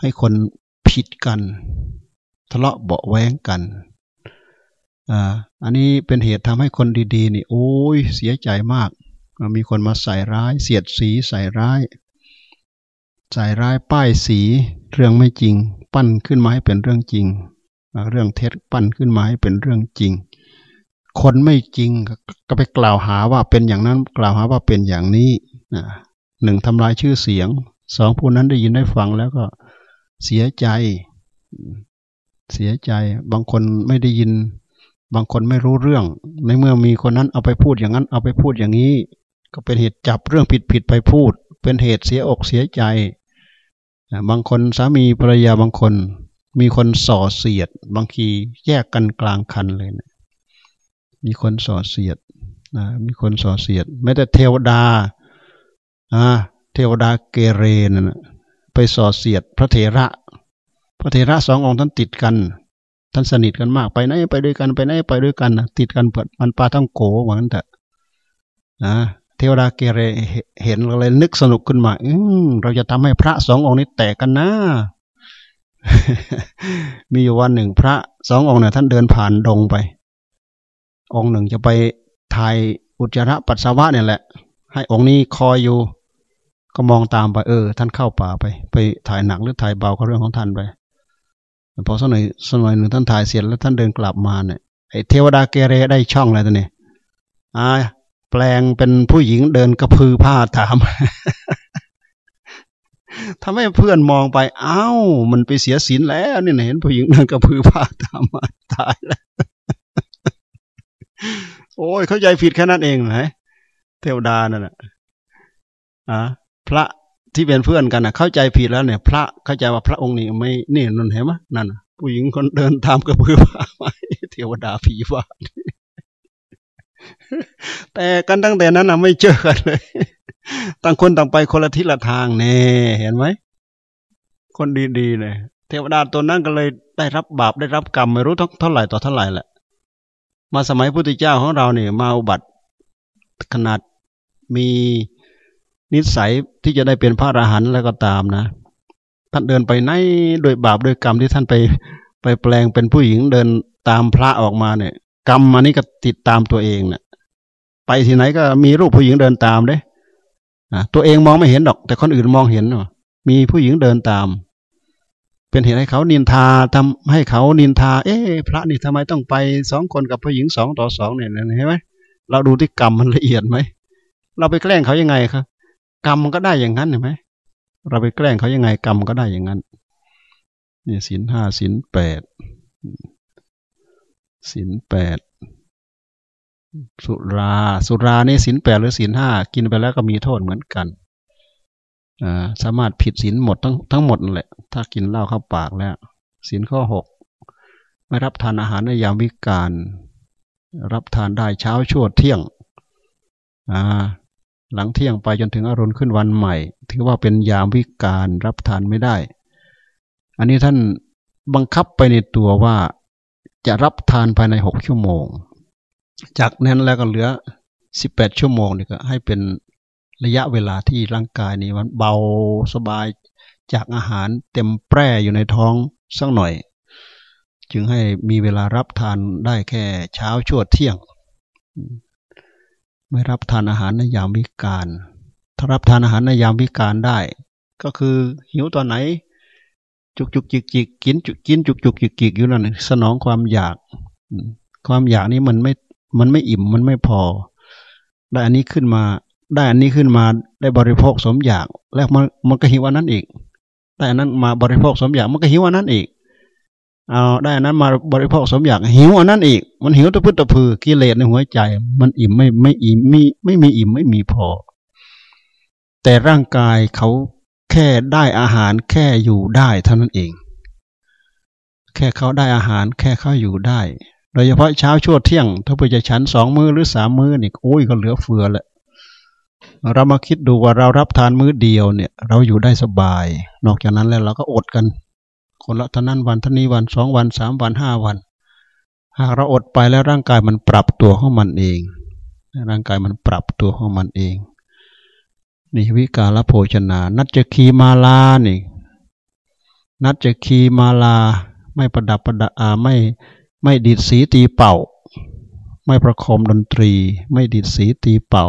ให้คนผิดกัน ทะเลาะเบาแวงกันอ่าอันนี้เป็นเหตุทำให้คนดีๆนี่โอ้ยเสียใจมาก มีคนมาใส่ร้าย เสียดสีใส่ร้าย ใส่ร้ายป้ายสีเรื่องไม่จริง ปั้นขึ้นมาให้เป็นเรื่องจริง เรื่องเท็จปั้นขึ้นมาให้เป็นเรื่องจริง คนไม่จริงก็ไปกล่าวหาว่าเป็นอย่างนั้นกล่าวหาว่าเป็นอย่างนี้หนึ่งทำลายชื่อเสียงสองผู้นั้นได้ยินได้ฟังแล้วก็เสียใจ เสียใจ บางคนไม่ได้ยิน บางคนไม่รู้เรื่อง ในเมื่อมีคนนั้นเอาไปพูดอย่างนั้น เอาไปพูดอย่างนี้ ก็เป็นเหตุจับเรื่องผิดผิดไปพูด เป็นเหตุเสียอกเสียใจ บางคนสามีภรรยาบางคน มีคนส่อเสียด บางทีแยกกันกลางคันเลยนะมีคนส่อเสียดนะมีคนส่อเสียดแม้แต่เทวดาอ่าเทวดาเกเรนะไปส่อเสียดพระเถระ พระเถระสององค์ท่านติดกัน ท่านสนิทกันมากไปไหนไปด้วยกันไปไหนไปด้วยกันนะติดกันเปิดมันปลาทั้งโกเหมือนแต่นะ เทวดาเกเรเห็นเลยนึกสนุกขึ้นมา อืเราจะทำให้พระสององค์นี้แตกกันนะ มีอยู่วันหนึ่งพระสององค์เนี่ยท่านเดินผ่านดงไป องค์หนึ่งจะไปถ่ายอุจจาระปัสสาวะเนี่ยแหละ ให้องค์นี้คอยอยู่ ก็มองตามไปเออ ท่านเข้าป่าไป ไปถ่ายหนักหรือถ่ายเบาก็เรื่องของท่านไปพอสักหน่อยสักหน่อยหนึ่งท่านถ่ายเสร็จแล้วท่านเดินกลับมาเนี่ยไอเทวดาเกเรได้ช่องอะไรตัวนี้อ่า แปลงเป็นผู้หญิงเดินกระพือผ้าถามทำให้เพื่อนมองไป เอ้า มันไปเสียศีลแล้วนี่เห็นผู้หญิงเดินกระพือผ้าตามมาตายแล้วโอ้ยเข้าใจผิดแค่นั้นเองเหรอเทวดานั่นแหละอะพระที่เป็นเพื่อนกันนะเข้าใจผิดแล้วเนี่ย พระเข้าใจว่าพระองค์นี้ไม่นี่นนเห็นไหมนั่นผู้หญิงคนเดินตามกระพือผ้ามเทวดาผีว่า แต่กันตั้งแต่นั้นนะไม่เจอกันเลย ต่างคนต่างไปคนละทิศละทางเน่เห็นไหม คนดีๆเลยเทวดาตัวนั้นก็เลยได้รับบาปได้รับกรรมไม่รู้เท่าไหร่ต่อเท่าไหร่แหละ มาสมัยพุทธเจ้าของเราเนี่ยมาอุบัติขนาดมีนิสัยที่จะได้เป็นพระอรหันต์แล้วก็ตามนะ ท่านเดินไปไหนโดยบาปโดยกรรมที่ท่านไป ไปแปลงเป็นผู้หญิงเดินตามพระออกมาเนี่ย กรรมอันนี้ก็ติดตามตัวเองเนะ่ยไปที่ไหนก็มีรูปผู้หญิงเดินตามเด้ตัวเองมองไม่เห็นดอก แต่คนอื่นมองเห็นมีผู้หญิงเดินตาม เป็นเหตุให้เขานินทาทำให้เขานินทา เอ๊ะพระนี่ทำไมต้องไปสองคนกับผู้หญิงสองต่อสองเนี่ยเห็นไหมเราดูที่กรรมมันละเอียดไหมเราไปแกล้งเขายังไงครับกรรมมันก็ได้อย่างนั้นเห็นไหมเราไปแกล้งเขายังไงกรรมก็ได้อย่างนั้นนี่สินห้าสินแปด สินแปดสุราสุรานี่สินแปดหรือสินห้ากินไปแล้วก็มีโทษเหมือนกันสามารถผิดสินหมดทั้งทั้งหมดแหละ ถ้ากินเหล้าเข้าปากแล้วสินข้อหกไม่รับทานอาหารในยามวิกาลรับทานได้เช้าชั่วเที่ยงหลังเที่ยงไปจนถึงอรุณขึ้นวันใหม่ ถือว่าเป็นยามวิกาลรับทานไม่ได้ อันนี้ท่านบังคับไปในตัวว่า จะรับทานภายในหกชั่วโมง จากนั้นแล้วก็เหลือสิบแปดชั่วโมงนี่ก็ให้เป็นระยะเวลาที่ร่างกายนี้มันเบาสบายจากอาหารเต็มแปร่อยู่ในท้องสักหน่อย จึงให้มีเวลารับทานได้แค่เช้าชั่วเที่ยง ไม่รับทานอาหารในยามวิกาลถ้ารับทานอาหารในยามวิกาลได้ ก็คือหิวตอนไหน จุกจุกจิกจิกกินจุกกินจุกจุกจิกจิกอยู่นั่นสนองความอยาก ความอยากนี้มันไม่มันไม่อิ่มมันไม่พอ ได้อันนี้ขึ้นมา ได้อันนี้ขึ้นมาได้บริโภคสมอยาก แล้วมันมันก็หิวอันนั้นอีกได้อันนั้นมาบริโภคสมอยากมันก็หิวอันนั้นอีกเอาได้อันนั้นมาบริโภคสมอยากหิวอันนั้นอีก มันหิวตะพื้นตะพือกิเลสในหัวใจ มันอิ่มไม่ไม่อิ่มไม่ไม่มีอิ่มไม่มีพอ แต่ร่างกายเขา แค่ได้อาหารแค่อยู่ได้เท่านั้นเอง แค่เขาได้อาหารแค่เขาอยู่ได้ โดยเฉพาะเช้าชั่วเที่ยง ถ้าเพื่อจะฉันสองมือหรือสามมือนี่โอ้ยก็เหลือเฟือแหละเรามาคิดดูว่าเรารับทานมื้อเดียวเนี่ย เราอยู่ได้สบาย นอกจากนั้นแล้วเราก็อดกัน คนละท่านั้นวันท่านี้วันสองวันสามวันห้าวัน หากเราอดไปแล้วร่างกายมันปรับตัวของมันเอง ร่างกายมันปรับตัวของมันเอง นี่วิกาลโภชนา นัจคีมาลานี่ นัจคีมาลา ไม่ประดับประดาไม่ไม่ดีดสีตีเป่า ไม่ประคมดนตรี ไม่ดีดสีตีเป่า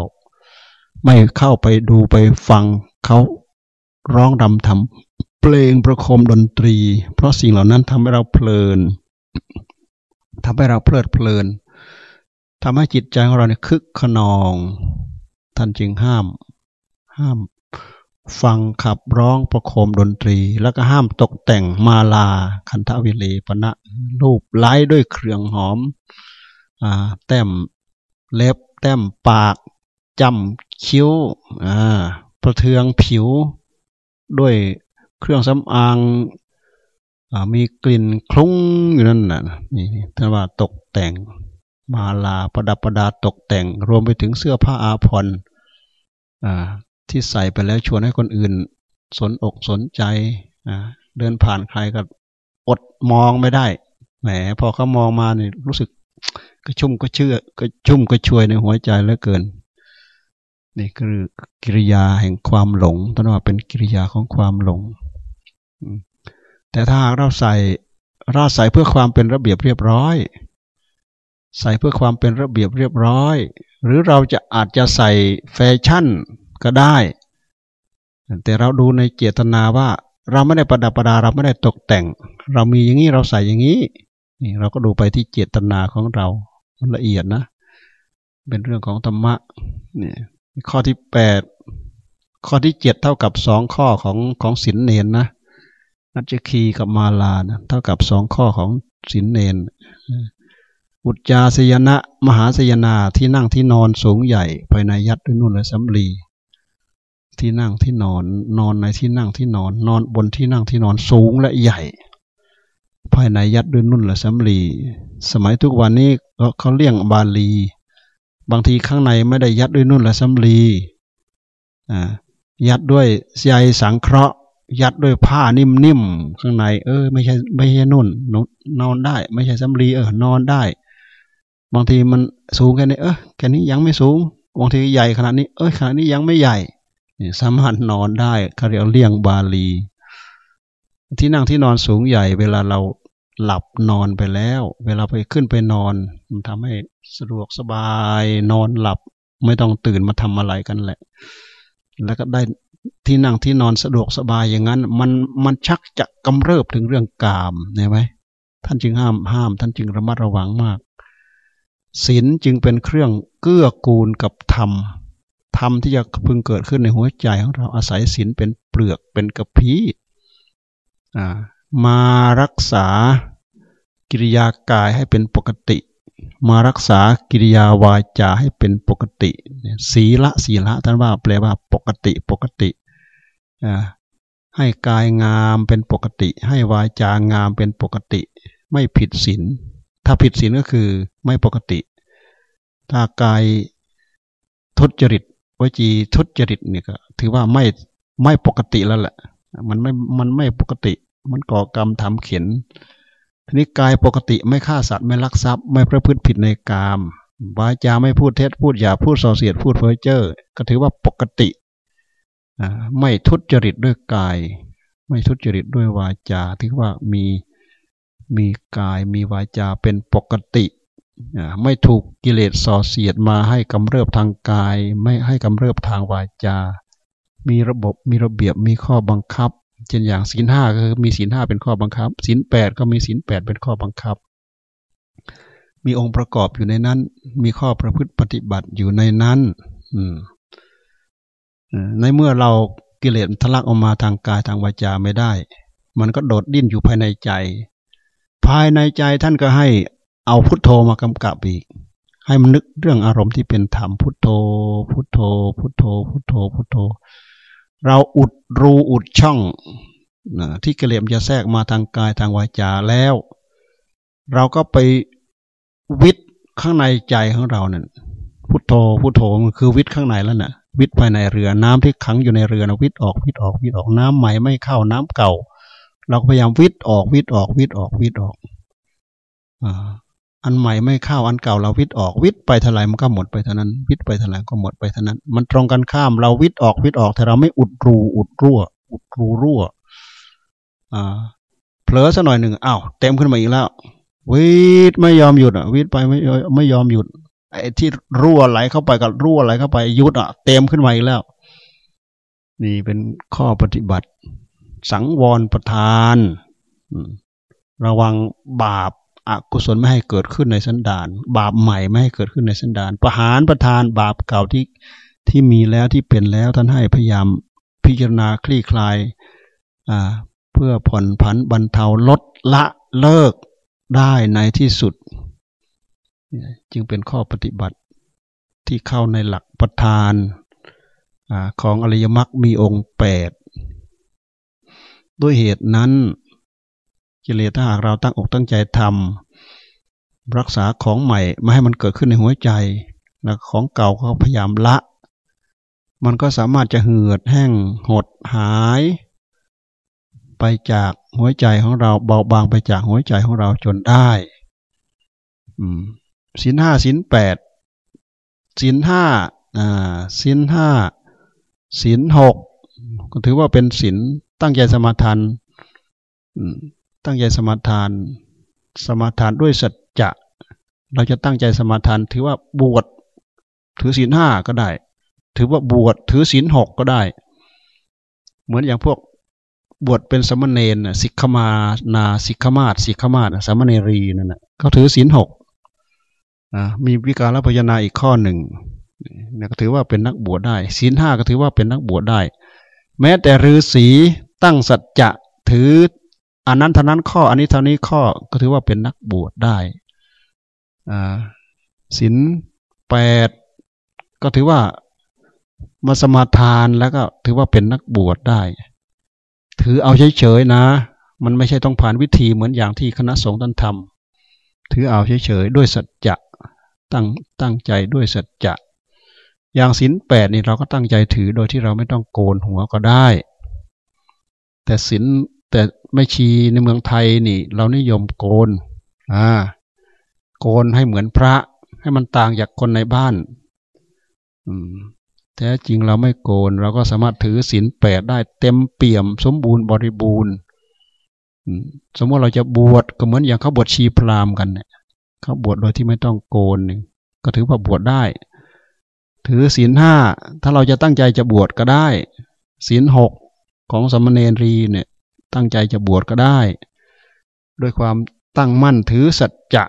ไม่เข้าไปดูไปฟังเขาร้องรำทำเพลงประคมดนตรี เพราะสิ่งเหล่านั้นทำให้เราเพลินทำให้เราเพลิดเพลินทำให้จิตใจของเราเนี่ยคึกขนอง ท่านจึงห้าม ห้ามฟังขับร้องประโคมดนตรี แล้วก็ห้ามตกแต่งมาลาคันทวิเลปณะรูปไล้ด้วยเครื่องหอมอแต้มเล็บ แต้มปากจำคิ้วประเทืองผิว ด้วยเครื่องสำอางมีกลิ่นคลุ้งอยู่นั่นน่ะนี่ท่านว่าตกแต่งมาลาประดับประดาตกแต่ง รวมไปถึงเสื้อผ้าอาภรณ์ ที่ใส่ไปแล้วชวนให้คนอื่น สนอกสนใจเดินผ่านใครก็อดมองไม่ได้แหมพอเขามองมาเนี่ยรู้สึกก็ชุ่มก็เชื่อก็ชุ่มก็ช่วยในหัวใจเหลือเกินนี่คือกิริยาแห่งความหลงต้นว่าเป็นกิริยาของความหลง แต่ถ้าเราใส่เราใส่เพื่อความเป็นระเบียบเรียบร้อย ใส่เพื่อความเป็นระเบียบเรียบร้อย หรือเราจะอาจจะใส่แฟชั่น ก็ได้ แต่เราดูในเจตนาว่า เราไม่ได้ประดับประดาเราไม่ได้ตกแต่ง เรามีอย่างนี้เราใส่อย่างนี้นี่เราก็ดูไปที่เจตนาของเรา มันละเอียดนะ เป็นเรื่องของธรรมะเนี่ยข้อที่แปดข้อที่เจ็ดเท่ากับสองข้อของของศีลเนนนะนัจคีกับมาลานะเท่ากับสองข้อของศีลเนนอุจจาสยนะ มหาสยนาที่นั่งที่นอนสูงใหญ่ภายในยัดด้วยนุ่นและสำลี ที่นั่งที่นอน นอนในที่นั่งที่นอน นอนบนที่นั่งที่นอนสูงและใหญ่ ภายในยัดด้วยนุ่นและสำลีสมัยทุกวันนี้เขาเลี่ยงบาลี บางทีข้างในไม่ได้ยัดด้วยนุ่นและสำลียัดด้วยใยสังเคราะห์ ยัดด้วยผ้านิ่มๆข้างใน เออ ไม่ใช่ไม่ใช่นุ่นนอนได้ ไม่ใช่สำลีเออนอนได้ บางทีมันสูงแค่นี้เออแค่นี้ยังไม่สูงบางทีใหญ่ขนาดนี้ เออขนาดนี้ยังไม่ใหญ่ สามารถนอนได้เขาเรียกเลี่ยงบาลี ที่นั่งที่นอนสูงใหญ่ เวลาเราหลับนอนไปแล้ว เวลาไปขึ้นไปนอนมันทำให้สะดวกสบายนอนหลับไม่ต้องตื่นมาทำอะไรกันแหละ แล้วก็ได้ที่นั่งที่นอนสะดวกสบายอย่างนั้น มันมันชักจะกำเริบถึงเรื่องกามเห็นไหมท่านจึงห้ามห้าม ท่านจึงระมัดระวังมากศีลจึงเป็นเครื่องเกื้อกูลกับธรรม ธรรมที่จะพึงเกิดขึ้นในหัวใจของเราอาศัยศีลเป็นเปลือกเป็นกระพี้มารักษากิริยากายให้เป็นปกติ มารักษากิริยาวาจาให้เป็นปกติ ศีละศีละท่านว่าแปลว่าปกติปกติให้กายงามเป็นปกติ ให้วาจางามเป็นปกติ ไม่ผิดศีลถ้าผิดศีลก็คือไม่ปกติ ถ้ากายทุจริต วจีทุจริตนี่ก็ ถือว่าไม่ไม่ปกติแล้วแหละ มันไม่ มันไม่ปกติ มันก่อกรรมทำเขียนทีนี้กายปกติไม่ฆ่าสัตว์ไม่ลักทรัพย์ ไม่ประพฤติผิดในกามวาจาไม่พูดเท็จพูดหยาพูดส่อเสียดพูดเพ้อเจ้อก็ถือว่าปกติไม่ทุจริตด้วยกาย ไม่ทุจริตด้วยวาจาถือว่ามีมีกายมีวาจาเป็นปกติ ไม่ถูกกิเลสส่อเสียดมาให้กำเริบทางกาย ไม่ให้กำเริบทางวาจา มีระบบมีระเบียบมีข้อบังคับ เช่นอย่างศีลห้าก็คือมีศีลห้าเป็นข้อบังคับศีลแปดก็มีศีลแปดเป็นข้อบังคับ มีองค์ประกอบอยู่ในนั้น มีข้อประพฤติปฏิบัติอยู่ในนั้นในเมื่อเรากิเลสทะลักออกมาทางกายทางวาจาไม่ได้ มันก็โดดดิ้นอยู่ภายในใจ ภายในใจท่านก็ให้ เอาพุทโธมากำกับอีก ให้มันนึกเรื่องอารมณ์ที่เป็นธรรมพุทโธ พุทโธ พุทโธ พุทโธ พุทโธ เราอุดรูอุดช่องที่กิเลสจะแทรกมาทางกายทางวาจาแล้ว เราก็ไปวิทย์ข้างในใจของเราเนี่ยพุทโธพุทโธมันคือวิทย์ข้างในแล้วน่ะวิทย์ภายในเรือน้ำที่ขังอยู่ในเรือนะวิทย์ออกวิทย์ออกวิทย์ออกน้ำใหม่ไม่เข้าน้ำเก่า เราก็พยายามวิทย์ออกวิทย์ออกวิทย์ออกวิทย์ออกอ่า อันใหม่ไม่เข้าอันเก่าเราวิทย์ออกวิทย์ไปเท่าไรมันก็หมดไปเท่านั้น วิทย์ไปเท่าไรก็หมดไปเท่านั้น มันตรงกันข้ามเราวิทย์ออกวิทย์ออกแต่เราไม่อุดรูอุดรั่ว อุดรูรั่วอ่าเผลอสักหน่อยหนึ่งอ้าวเต็มขึ้นมาอีกแล้ว วิทย์ไม่ยอมหยุดอะวิทย์ไปไม่ไม่ยอมหยุดไอ้ที่รั่วไหลเข้าไปกับรั่วไหลเข้าไปยุดอะเต็มขึ้นมาอีกแล้ว นี่เป็นข้อปฏิบัติ สังวรประทานระวังบาป อกุศลไม่ให้เกิดขึ้นในสันดาน บาปใหม่ไม่ให้เกิดขึ้นในสันดาน ประหารประทานบาปเก่าที่ที่มีแล้วที่เป็นแล้วท่านให้พยายามพิจารณาคลี่คลายเพื่อผ่อนผันบรรเทาลดละเลิกได้ในที่สุด จึงเป็นข้อปฏิบัติที่เข้าในหลักประธานอของอริยมรรคมีองค์แปดด้วยเหตุนั้น กิเลสถ้าหากเราตั้งอกตั้งใจทำรักษาของใหม่ไม่ให้มันเกิดขึ้นในหัวใจแล้วของเก่าเขาพยายามละ มันก็สามารถจะเหือดแห้งหดหาย ไปจากหัวใจของเราเบาบางไปจากหัวใจของเราจนได้สินห้าสินแปดสินห้าอ่าสินห้าสินหกก็ถือว่าเป็นสินตั้งใจสมาทาน ตั้งใจสมาทาน สมาทานด้วยสัจจะ เราจะตั้งใจสมาทาน ถือว่าบวชถือศีลห้าก็ได้ ถือว่าบวชถือศีลหกก็ได้ เหมือนอย่างพวกบวชเป็นสมณเณรสิกขมานาสิกขมาศสิกขมาศสมณเณรีนั่นแหะเขาถือศีลหกมีวิการละพยนาอีกข้อหนึ่งเนี่ยก็ถือว่าเป็นนักบวชได้ศีลห้าก็ถือว่าเป็นนักบวชได้ แม้แต่ฤาษีตั้งสัจจะถือ อันนั้นเท่านั้นข้ออันนี้เท่านี้ข้อก็ถือว่าเป็นนักบวชได้ศีลแปดก็ถือว่ามาสมาทานแล้วก็ถือว่าเป็นนักบวชได้ ถือเอาเฉยๆนะ มันไม่ใช่ต้องผ่านวิธีเหมือนอย่างที่คณะสงฆ์ท่านทำถือเอาเฉยๆด้วยสัจจะตั้งตั้งใจด้วยสัจจะอย่างศีลแปดนี่เราก็ตั้งใจถือโดยที่เราไม่ต้องโกนหัวก็ได้ แต่ศีล แต่ไม่ชีในเมืองไทยนี่ เรานิยมโกนอ่าโกนให้เหมือนพระ ให้มันต่างจากคนในบ้าน อืมแท้จริงเราไม่โกน เราก็สามารถถือศีลแปดได้เต็มเปี่ยม สมบูรณ์บริบูรณ์สมมติเราจะบวชก็เหมือนอย่างเขาบวชชีพราหมณ์กันเนี่ยเขาบวชโดยที่ไม่ต้องโกนก็ถือว่าบวชได้ ถือศีลห้าถ้าเราจะตั้งใจจะบวชก็ได้ศีลหกของสมณเณรีเนี่ย ตั้งใจจะบวชก็ได้ ด้วยความตั้งมั่นถือสัจจะ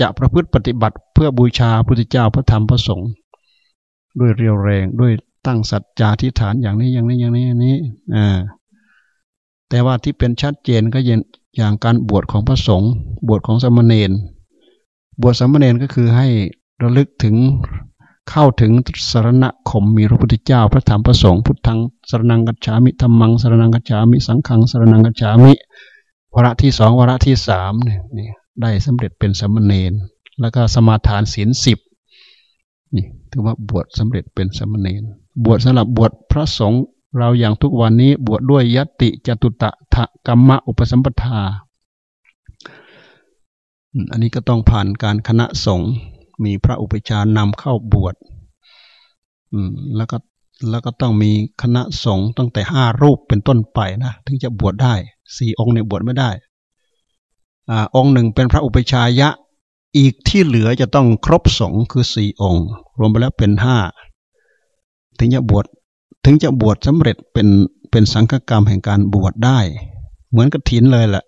จะประพฤติปฏิบัติเพื่อบูชาพระพุทธเจ้าพระธรรมพระสงฆ์ด้วยเรียวแรงด้วยตั้งสัจจาทิฏฐานอย่างนี้อย่างนี้อย่างนี้อย่างนี้อ่าแต่ว่าที่เป็นชัดเจนก็เยังอย่างการบวชของพระสงฆ์บวชของสมณเณรบวชสมณเณรก็คือให้ระลึกถึง เข้าถึงสารณคมมีพระพุทธเจ้า พระธรรมพระสงฆ์พุทธังสรนังกัจฉามิธรรมังสรนังกัจฉามิสังขังสรนังกัจฉามิวระที่สองวระที่สามเนี่ยได้สำเร็จเป็นสมณเณรแล้วก็สมาทานศีลสิบนี่ถือว่าบวชสำเร็จเป็นสมณเณรบวชสำหรับบวชพระสงฆ์เราอย่างทุกวันนี้บวชดด้วยยติจตุตะทะกรรมะอุปสัมปทา อันนี้ก็ต้องผ่านการคณะสงฆ์ มีพระอุปชานำเข้าบวชแล้วก็แล้วก็ต้องมีคณะสงฆ์ตั้งแต่ห้ารูปเป็นต้นไปนะถึงจะบวชได้สี่องค์เนี่ยบวชไม่ได้อองค์หนึ่งเป็นพระอุปชายะ อีกที่เหลือจะต้องครบสงฆ์คือสี่องค์ รวมไปแล้วเป็นห้าถึงจะบวชถึงจะบวชสำเร็จเป็นเป็นสังฆกรรมแห่งการบวชได้ เหมือนกระถินเลยแหละ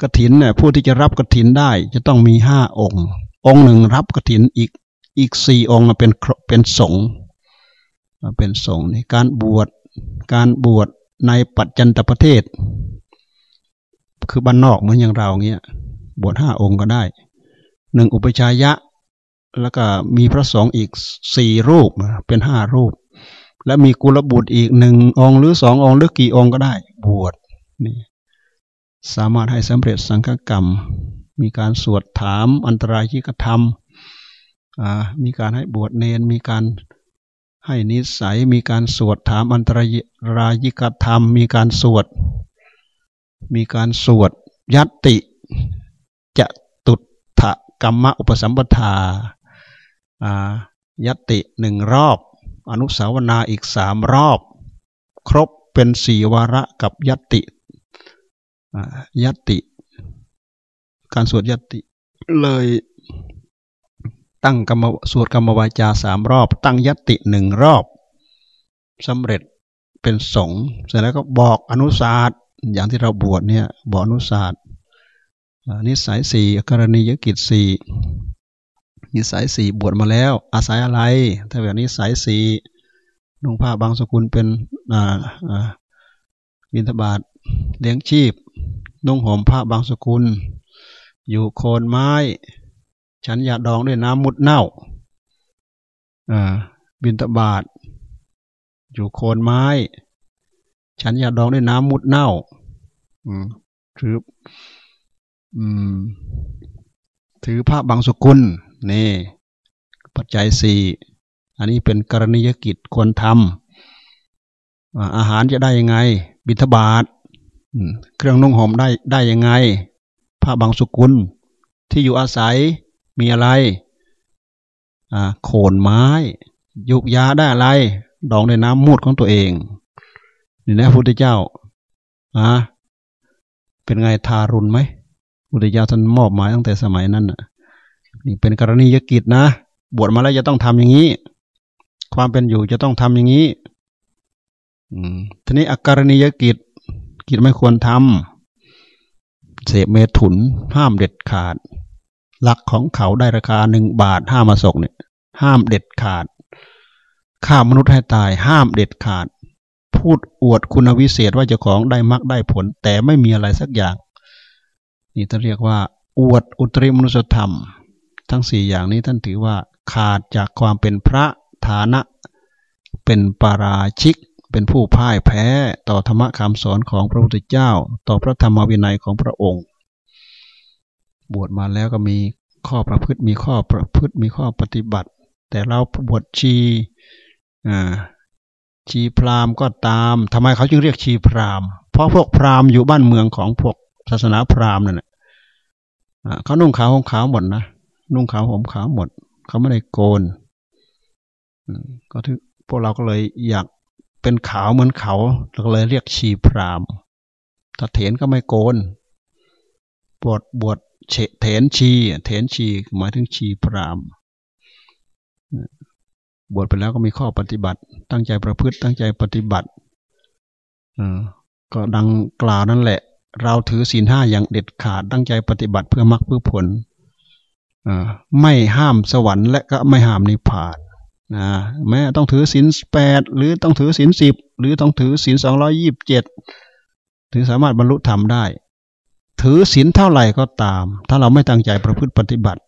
กระถินเนี่ยผู้ที่จะรับกระถินได้จะต้องมีห้าองค์ องค์หนึ่งรับกฐินอีกอีกสี่องค์เป็นเป็นสงฆ์เป็นสงฆ์ในการบวชการบวชในปัจจันตประเทศ คือบ้านนอกเหมือนอย่างเราเงี้ยบวชห้าองค์ก็ได้หนึ่งอุปชายะ แล้วก็มีพระสงฆ์อีกสี่รูปเป็นห้ารูป และมีกุลบุตรอีกหนึ่งองค์หรือสององค์หรือกี่องค์ก็ได้ บวชนี่สามารถให้สำเร็จสังฆกรรม มีการสวดถามอันตรายิกธรรมมีการให้บวชเนน มีการให้นิสัย มีการสวดถามอันตรายยิกธรรม มีการสวด มีการสวดยัตติจะตุถกรรมอุปสัมปทายัตติหนึ่งรอบ อนุสาวนาอีกสามรอบ ครบเป็นสี่วาระกับยัตติยัตติ การสวดยติ เลยตั้งกรรมสวดกรรมวาจาสามรอบ ตั้งยติหนึ่งรอบสำเร็จเป็นสงฆ์เสร็จแล้วก็บอกอนุสาสอย่างที่เราบวชเนี่ยบอกอนุสาสนิสัยสี่กรณียกิจสี่นิสัยสี่บวชมาแล้ว อาศัยอะไร ถ้าแบบนิสัยสี่นุ่งผ้าบางสกุลเป็นอินทบาทเลี้ยงชีพนุ่งห่มผ้าบางสกุล อยู่โคนไม้ ฉันยาดองด้วยน้ำมุดเน่าบินทบาทอยู่โคนไม้ ฉันยาดองด้วยน้ำมุดเน่าถือถือผ้าบางสกุล นี่ ปัจจัยสี่อันนี้เป็นกรณียกิจควรทำอาหารจะได้ยังไง บิณฑบาตเครื่องนุ่งห่มได้ได้ยังไง ผ้าบางสุกุล ที่อยู่อาศัยมีอะไรโขนไม้ ยุกยาได้อะไร ดองในน้ำมูดของตัวเองนี่นะพุทธเจ้าอะเป็นไงทารุณไหมพุทธเจ้าท่านมอบหมายตั้งแต่สมัยนั้นนี่เป็นกรณียกิจนะ บวชมาแล้วจะต้องทำอย่างนี้ ความเป็นอยู่จะต้องทำอย่างนี้ อืมทีนี้อาการณียกิจ กิจไม่ควรทำ เสพเมถุนห้ามเด็ดขาด หลักของเขาได้ราคาหนึ่งบาทห้ามาศกเนี่ย ห้ามเด็ดขาดฆ่ามนุษย์ให้ตายห้ามเด็ดขาด พูดอวดคุณวิเศษว่าเจ้าของได้มรรคได้ผล แต่ไม่มีอะไรสักอย่าง นี่ท่านเรียกว่า อวดอุตริมนุสธรรม ทั้งสี่อย่างนี้ท่านถือว่าขาดจากความเป็นพระฐานะ เป็นปาราชิก เป็นผู้พ่ายแพ้ต่อธรรมคำสอนของพระพุทธเจ้า ต่อพระธรรมวินัยของพระองค์ บวชมาแล้วก็มีข้อประพฤติมีข้อประพฤติมีข้อปฏิบัติ แต่เราบวชชีชีพราหมณ์ก็ตามทำไมเขาจึงเรียกชีพราหมณ์ เพราะพวกพราหมณ์อยู่บ้านเมืองของพวกศาสนาพราหมณ์นั่นแหละเขานุ่งขาวห่มขาวหมดนะนุ่งขาวห่มขาวหมด เขาไม่ได้โกนก็ที่พวกเราก็เลยอยาก เป็นขาวเหมือนเขาเราเลยเรียกชีพรามถ้าเถนก็ไม่โกน บวชบวชเถนชีเถนชีหมายถึงชีพรามบวชไปแล้วก็มีข้อปฏิบัติ ตั้งใจประพฤติตั้งใจปฏิบัติก็ดังกล่าวนั่นแหละ เราถือศีลห้าอย่างเด็ดขาดตั้งใจปฏิบัติเพื่อมรรคเพื่อผลไม่ห้ามสวรรค์และก็ไม่ห้ามนิพพาน นะแม้ต้องถือศีลแปดหรือต้องถือศีลสิบหรือต้องถือศีลสองร้อยี่บเจ็ดถึงสามารถบรรลุธรรมได้ ถือศีลเท่าไหร่ก็ตาม ถ้าเราไม่ตั้งใจประพฤติปฏิบัติ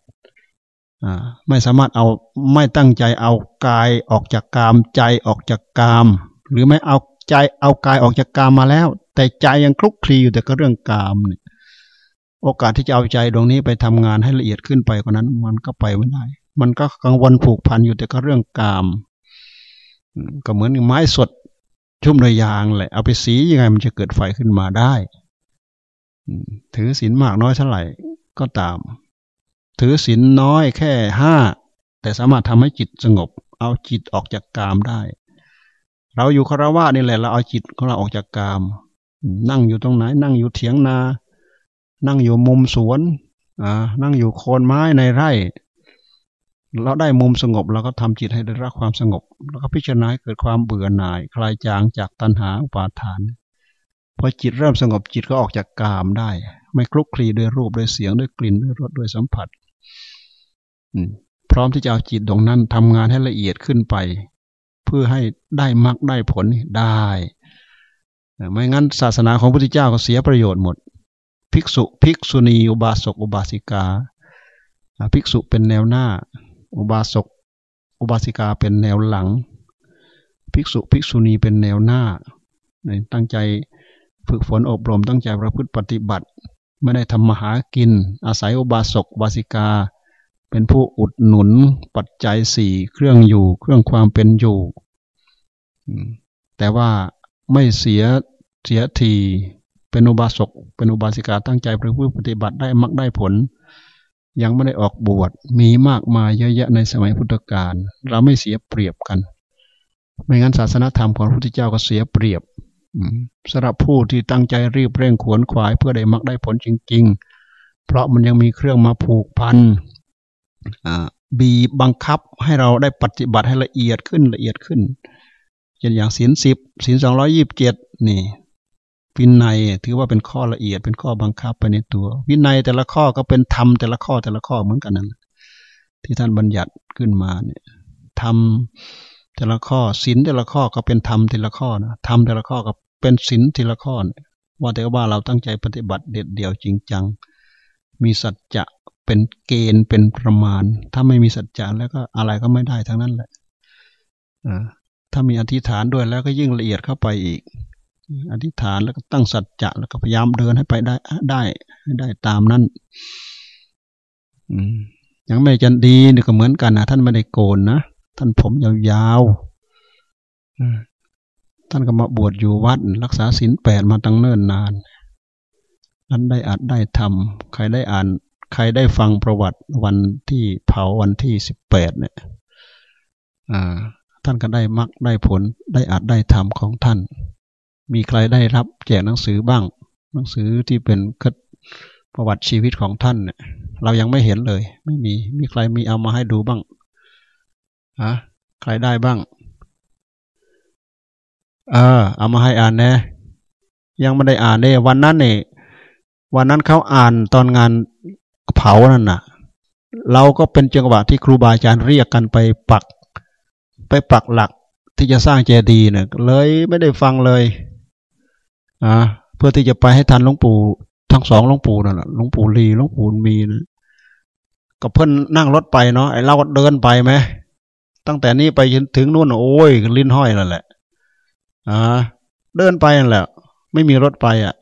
ไม่สามารถเอาไม่ตั้งใจเอากายออกจากกามใจออกจากกาม หรือไม่เอาใจเอากายออกจากกามมาแล้ว แต่ใจยังคลุกคลีอยู่แต่ก็เรื่องกามเนี่ยโอกาสที่จะเอาใจดวงนี้ไปทำงานให้ละเอียดขึ้นไปกว่านั้นมันก็ไปไม่ได้ มันก็กังวลผูกพันอยู่แต่ก็เรื่องกาม ก็เหมือนไม้สดชุ่มด้วยยางแหละ เอาไปสียังไงมันจะเกิดไฟขึ้นมาได้ ถือศีลมากน้อยเท่าไหร่ก็ตาม ถือศีลน้อยแค่ห้าแต่สามารถทำให้จิตสงบ เอาจิตออกจากกามได้ เราอยู่คารวะนี่แหละ เราเอาจิตของเราออกจากกาม นั่งอยู่ตรงไหน นั่งอยู่เถียงนา นั่งอยู่มุมสวนอ่านั่งอยู่โคนไม้ในไร่ เราได้มุมสงบเราก็ทำจิตให้ได้รับความสงบ แล้วก็พิจารณาเกิดความเบื่อหน่าย คลายจางจากตัณหาอุปาทานพอจิตเริ่มสงบจิตก็ออกจากกามได้ ไม่คลุกคลีด้วยรูปด้วยเสียงด้วยกลิ่นด้วยรสด้วยสัมผัสพร้อมที่จะเอาจิตตรงนั้นทำงานให้ละเอียดขึ้นไป เพื่อให้ได้มรรคได้ผลได้ไม่งั้นศาสนาของพระพุทธเจ้าก็เสียประโยชน์หมด ภิกษุ ภิกษุณีอุบาสกอุบาสิกา ภิกษุเป็นแนวหน้า อุบาสก อุบาสิกาเป็นแนวหลัง ภิกษุภิกษุณีเป็นแนวหน้า ตั้งใจฝึกฝนอบรมตั้งใจประพฤติปฏิบัติ ไม่ได้ทำมาหากิน อาศัยอุบาสกบาสิกา เป็นผู้อุดหนุนปัจจัยสี่เครื่องอยู่ เครื่องความเป็นอยู่ แต่ว่าไม่เสียเสียทีเป็นอุบาสกเป็นอุบาสิกาตั้งใจประพฤติปฏิบัติได้มักได้ผล ยังไม่ได้ออกบวชมีมากมายเยอะแยะในสมัยพุทธกาลเราไม่เสียเปรียบกัน ไม่งั้นศาสนธรรมของพระพุทธเจ้าก็เสียเปรียบสำหรับผู้ที่ตั้งใจรีบเร่งขวนขวายเพื่อได้มักได้ผลจริง ๆ เพราะมันยังมีเครื่องมาผูกพันบีบังคับให้เราได้ปฏิบัติให้ละเอียดขึ้นละเอียดขึ้นเช่นอย่างศีลสิบศีลสองร้อยี่บเจ็ดนี่ วินัยถือว่าเป็นข้อละเอียดเป็นข้อบังคับไปในตัว วินัยแต่ละข้อก็เป็นธรรมแต่ละข้อแต่ละข้อเหมือนกันนั่นที่ท่านบัญญัติขึ้นมาเนี่ยธรรมแต่ละข้อศีลแต่ละข้อก็เป็นธรรมแต่ละข้อนะธรรมแต่ละข้อก็เป็นศีลแต่ละข้อว่าแต่ว่าเราตั้งใจปฏิบัติเด็ดเดี่ยวจริงจัง มีสัจจะเป็นเกณฑ์เป็นประมาณ ถ้าไม่มีสัจจะแล้วก็อะไรก็ไม่ได้ทั้งนั้นแหละถ้ามีอธิษฐานด้วยแล้วก็ยิ่งละเอียดเข้าไปอีก อธิษฐานแล้วก็ตั้งสัจจะแล้วก็พยายามเดินให้ไปได้ได้ให้ได้ตามนั้นยังไม่จันดีนี่ก็เหมือนกันนะท่านไม่ได้โกนนะท่านผมยาวๆท่านก็มาบวชอยู่วัด รักษาศีลแปดมาตั้งเนิ่นนานนั้นได้อัดได้ทำใครได้อ่าน ใครได้ฟังประวัติวันที่เผาวันที่สิบแปดเนี่ยท่านก็ได้มักได้ผลได้อาจได้ทำของท่าน มีใครได้รับแจกหนังสือบ้าง หนังสือที่เป็นประวัติชีวิตของท่านเนี่ยเรายังไม่เห็นเลย ไม่มีมีใครมีเอามาให้ดูบ้างฮะใครได้บ้างเออเอามาให้อ่านแน่ยังไม่ได้อ่านเนี่ยวันนั้นเนี่ยวันนั้นเขาอ่านตอนงานเผานั่นน่ะ เราก็เป็นจังหวะที่ครูบาอาจารย์เรียกกันไปปัก ไปปักหลักที่จะสร้างเจดีย์เนี่ยเลยไม่ได้ฟังเลย อ่าเพื่อที่จะไปให้ทันหลวงปู่ทั้งสองหลวงปู่นั่นแหละหลวงปู่ลีหลวงปู่มีนะก็เพิ่นนั่งรถไปเนาะไอเราเดินไปไหมตั้งแต่นี้ไปถึงนู่นโอ้ยลิ้นห้อยแล้วแหละอ่าเดินไปนั่นแหละ ไม่มีรถไปอะ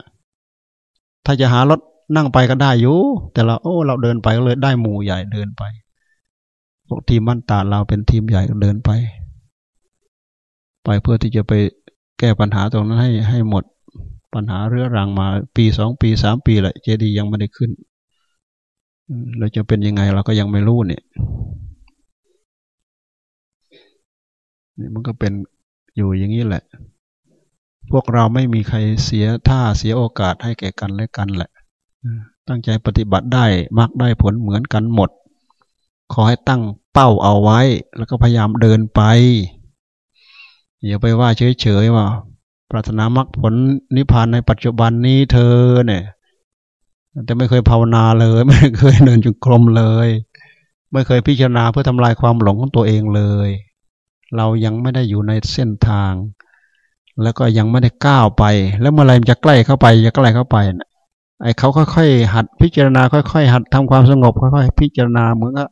ถ้าจะหารถนั่งไปก็ได้อยู่แต่เราโอ้เราเดินไปก็เลยได้หมู่ใหญ่เดินไปพวกทีมมันตาเราเป็นทีมใหญ่เดินไป ไปเพื่อที่จะไปแก้ปัญหาตรงนั้นให้ให้หมด ปัญหาเรื้อรังมา ปีสองปีสามปีแหละเจดียังไม่ได้ขึ้นเราจะเป็นยังไงเราก็ยังไม่รู้เนี่ยนี่มันก็เป็นอยู่อย่างนี้แหละ พวกเราไม่มีใครเสียท่าเสียโอกาสให้แก่กันและกันแหละ ตั้งใจปฏิบัติได้มักได้ผลเหมือนกันหมด ขอให้ตั้งเป้าเอาไว้ แล้วก็พยายามเดินไปอย่าไปว่าเฉยๆว่า ปรารถนามรรคผลนิพพานในปัจจุบันนี้เธอเนี่ย แต่ไม่เคยภาวนาเลย ไม่เคยเดินจุกรมเลย ไม่เคยพิจารณาเพื่อทำลายความหลงของตัวเองเลย เรายังไม่ได้อยู่ในเส้นทาง แล้วก็ยังไม่ได้ก้าวไป แล้วเมื่อไรมันจะใกล้เข้าไปจะใกล้เข้าไปนะไอ้เขาค่อยๆหัดพิจารณาค่อย ๆ หัดทำความสงบค่อยๆพิจารณาเหมือนกับ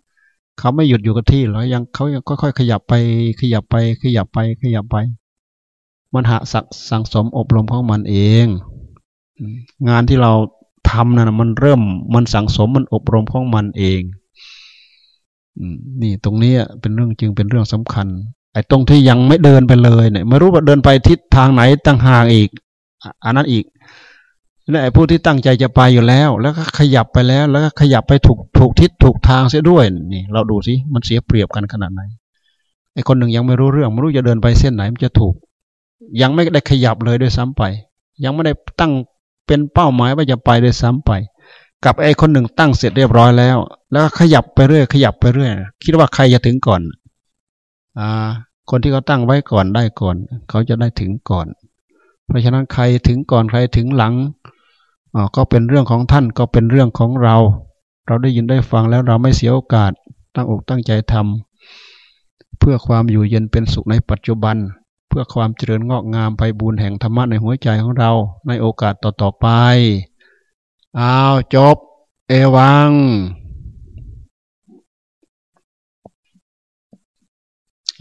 เขาไม่หยุดอยู่กับที่หรอกยังเขายังค่อยๆขยับไป ขยับไป ขยับไป ขยับไป มันหาสักสังสมอบรมของมันเอง งานที่เราทำนะ่ะมันเริ่มมันสังสมมันอบรมของมันเองนี่ตรงนี้เป็นเรื่องจึงเป็นเรื่องสำคัญ ไอ้ตรงที่ยังไม่เดินไปเลยเนี่ยไม่รู้ว่าเดินไปทิศทางไหนต่างหากอีกอันนั้นอีกและไอ้ผู้ที่ตั้งใจจะไปอยู่แล้ว แล้วก็ขยับไปแล้ว แล้วก็ขยับไปถูกถูกทิศถูกทางเสียด้วยนี่ เราดูสิมันเสียเปรียบกันขนาดไหนไอ้คนหนึ่งยังไม่รู้เรื่องไม่รู้จะเดินไปเส้นไหนมันจะถูก ยังไม่ได้ขยับเลยด้วยซ้ำไป ยังไม่ได้ตั้งเป็นเป้าหมายว่าจะไปด้วยซ้ำไป กับไอ้คนหนึ่งตั้งเสร็จเรียบร้อยแล้ว แล้วขยับไปเรื่อยขยับไปเรื่อยคิดว่าใครจะถึงก่อนอ่าคนที่เขาตั้งไว้ก่อนได้ก่อน เขาจะได้ถึงก่อน เพราะฉะนั้นใครถึงก่อนใครถึงหลังก็เป็นเรื่องของท่านก็เป็นเรื่องของเรา เราได้ยินได้ฟังแล้วเราไม่เสียโอกาสตั้งอกตั้งใจทำเพื่อความอยู่เย็นเป็นสุขในปัจจุบัน เพื่อความเจริญงอกงามไปบูรแห่งธรรมะในหัวใจของเราในโอกาสต่อๆไป อ้าว จบ เอวัง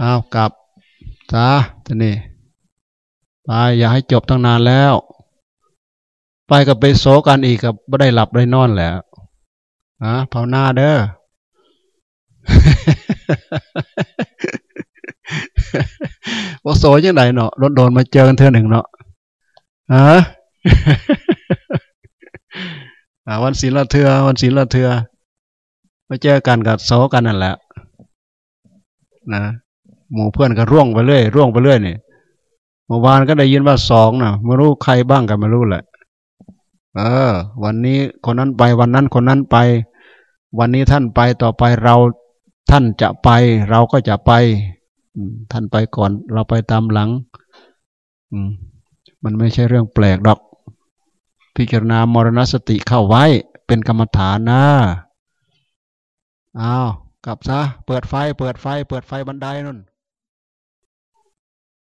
อ้าวกลับจ้าท่านี่ไปอย่าให้จบตั้งนานแล้ว ไปกับไปโศกันอีกกับไม่ได้หลับได้นอนแหละอะภาวนาเด้อ ว่าโสยังไงเนาะโดนโดนมาเจอกันเธอหนึ่งเนาะฮะวันศีลเทือวันศีลเทือมาเจอกันกับโสกันนั่นแหละนะหมู่เพื่อนก็ร่วงไปเรื่อยร่วงไปเรื่อยนี่เมื่อวานก็ได้ยินว่าสองนะไม่รู้ใครบ้างกันไม่รู้แหละ เออ วันนี้คนนั้นไปวันนั้นคนนั้นไป วันนี้ท่านไปต่อไปเราท่านจะไป เราก็จะไป ท่านไปก่อน เราไปตามหลังมมันไม่ใช่เรื่องแปลกดอก พิจารณามรณสติเข้าไว้ เป็นกรรมฐานนะอ้าวกลับซะ เปิดไฟ เปิดไฟ เปิดไฟบันไดนั่น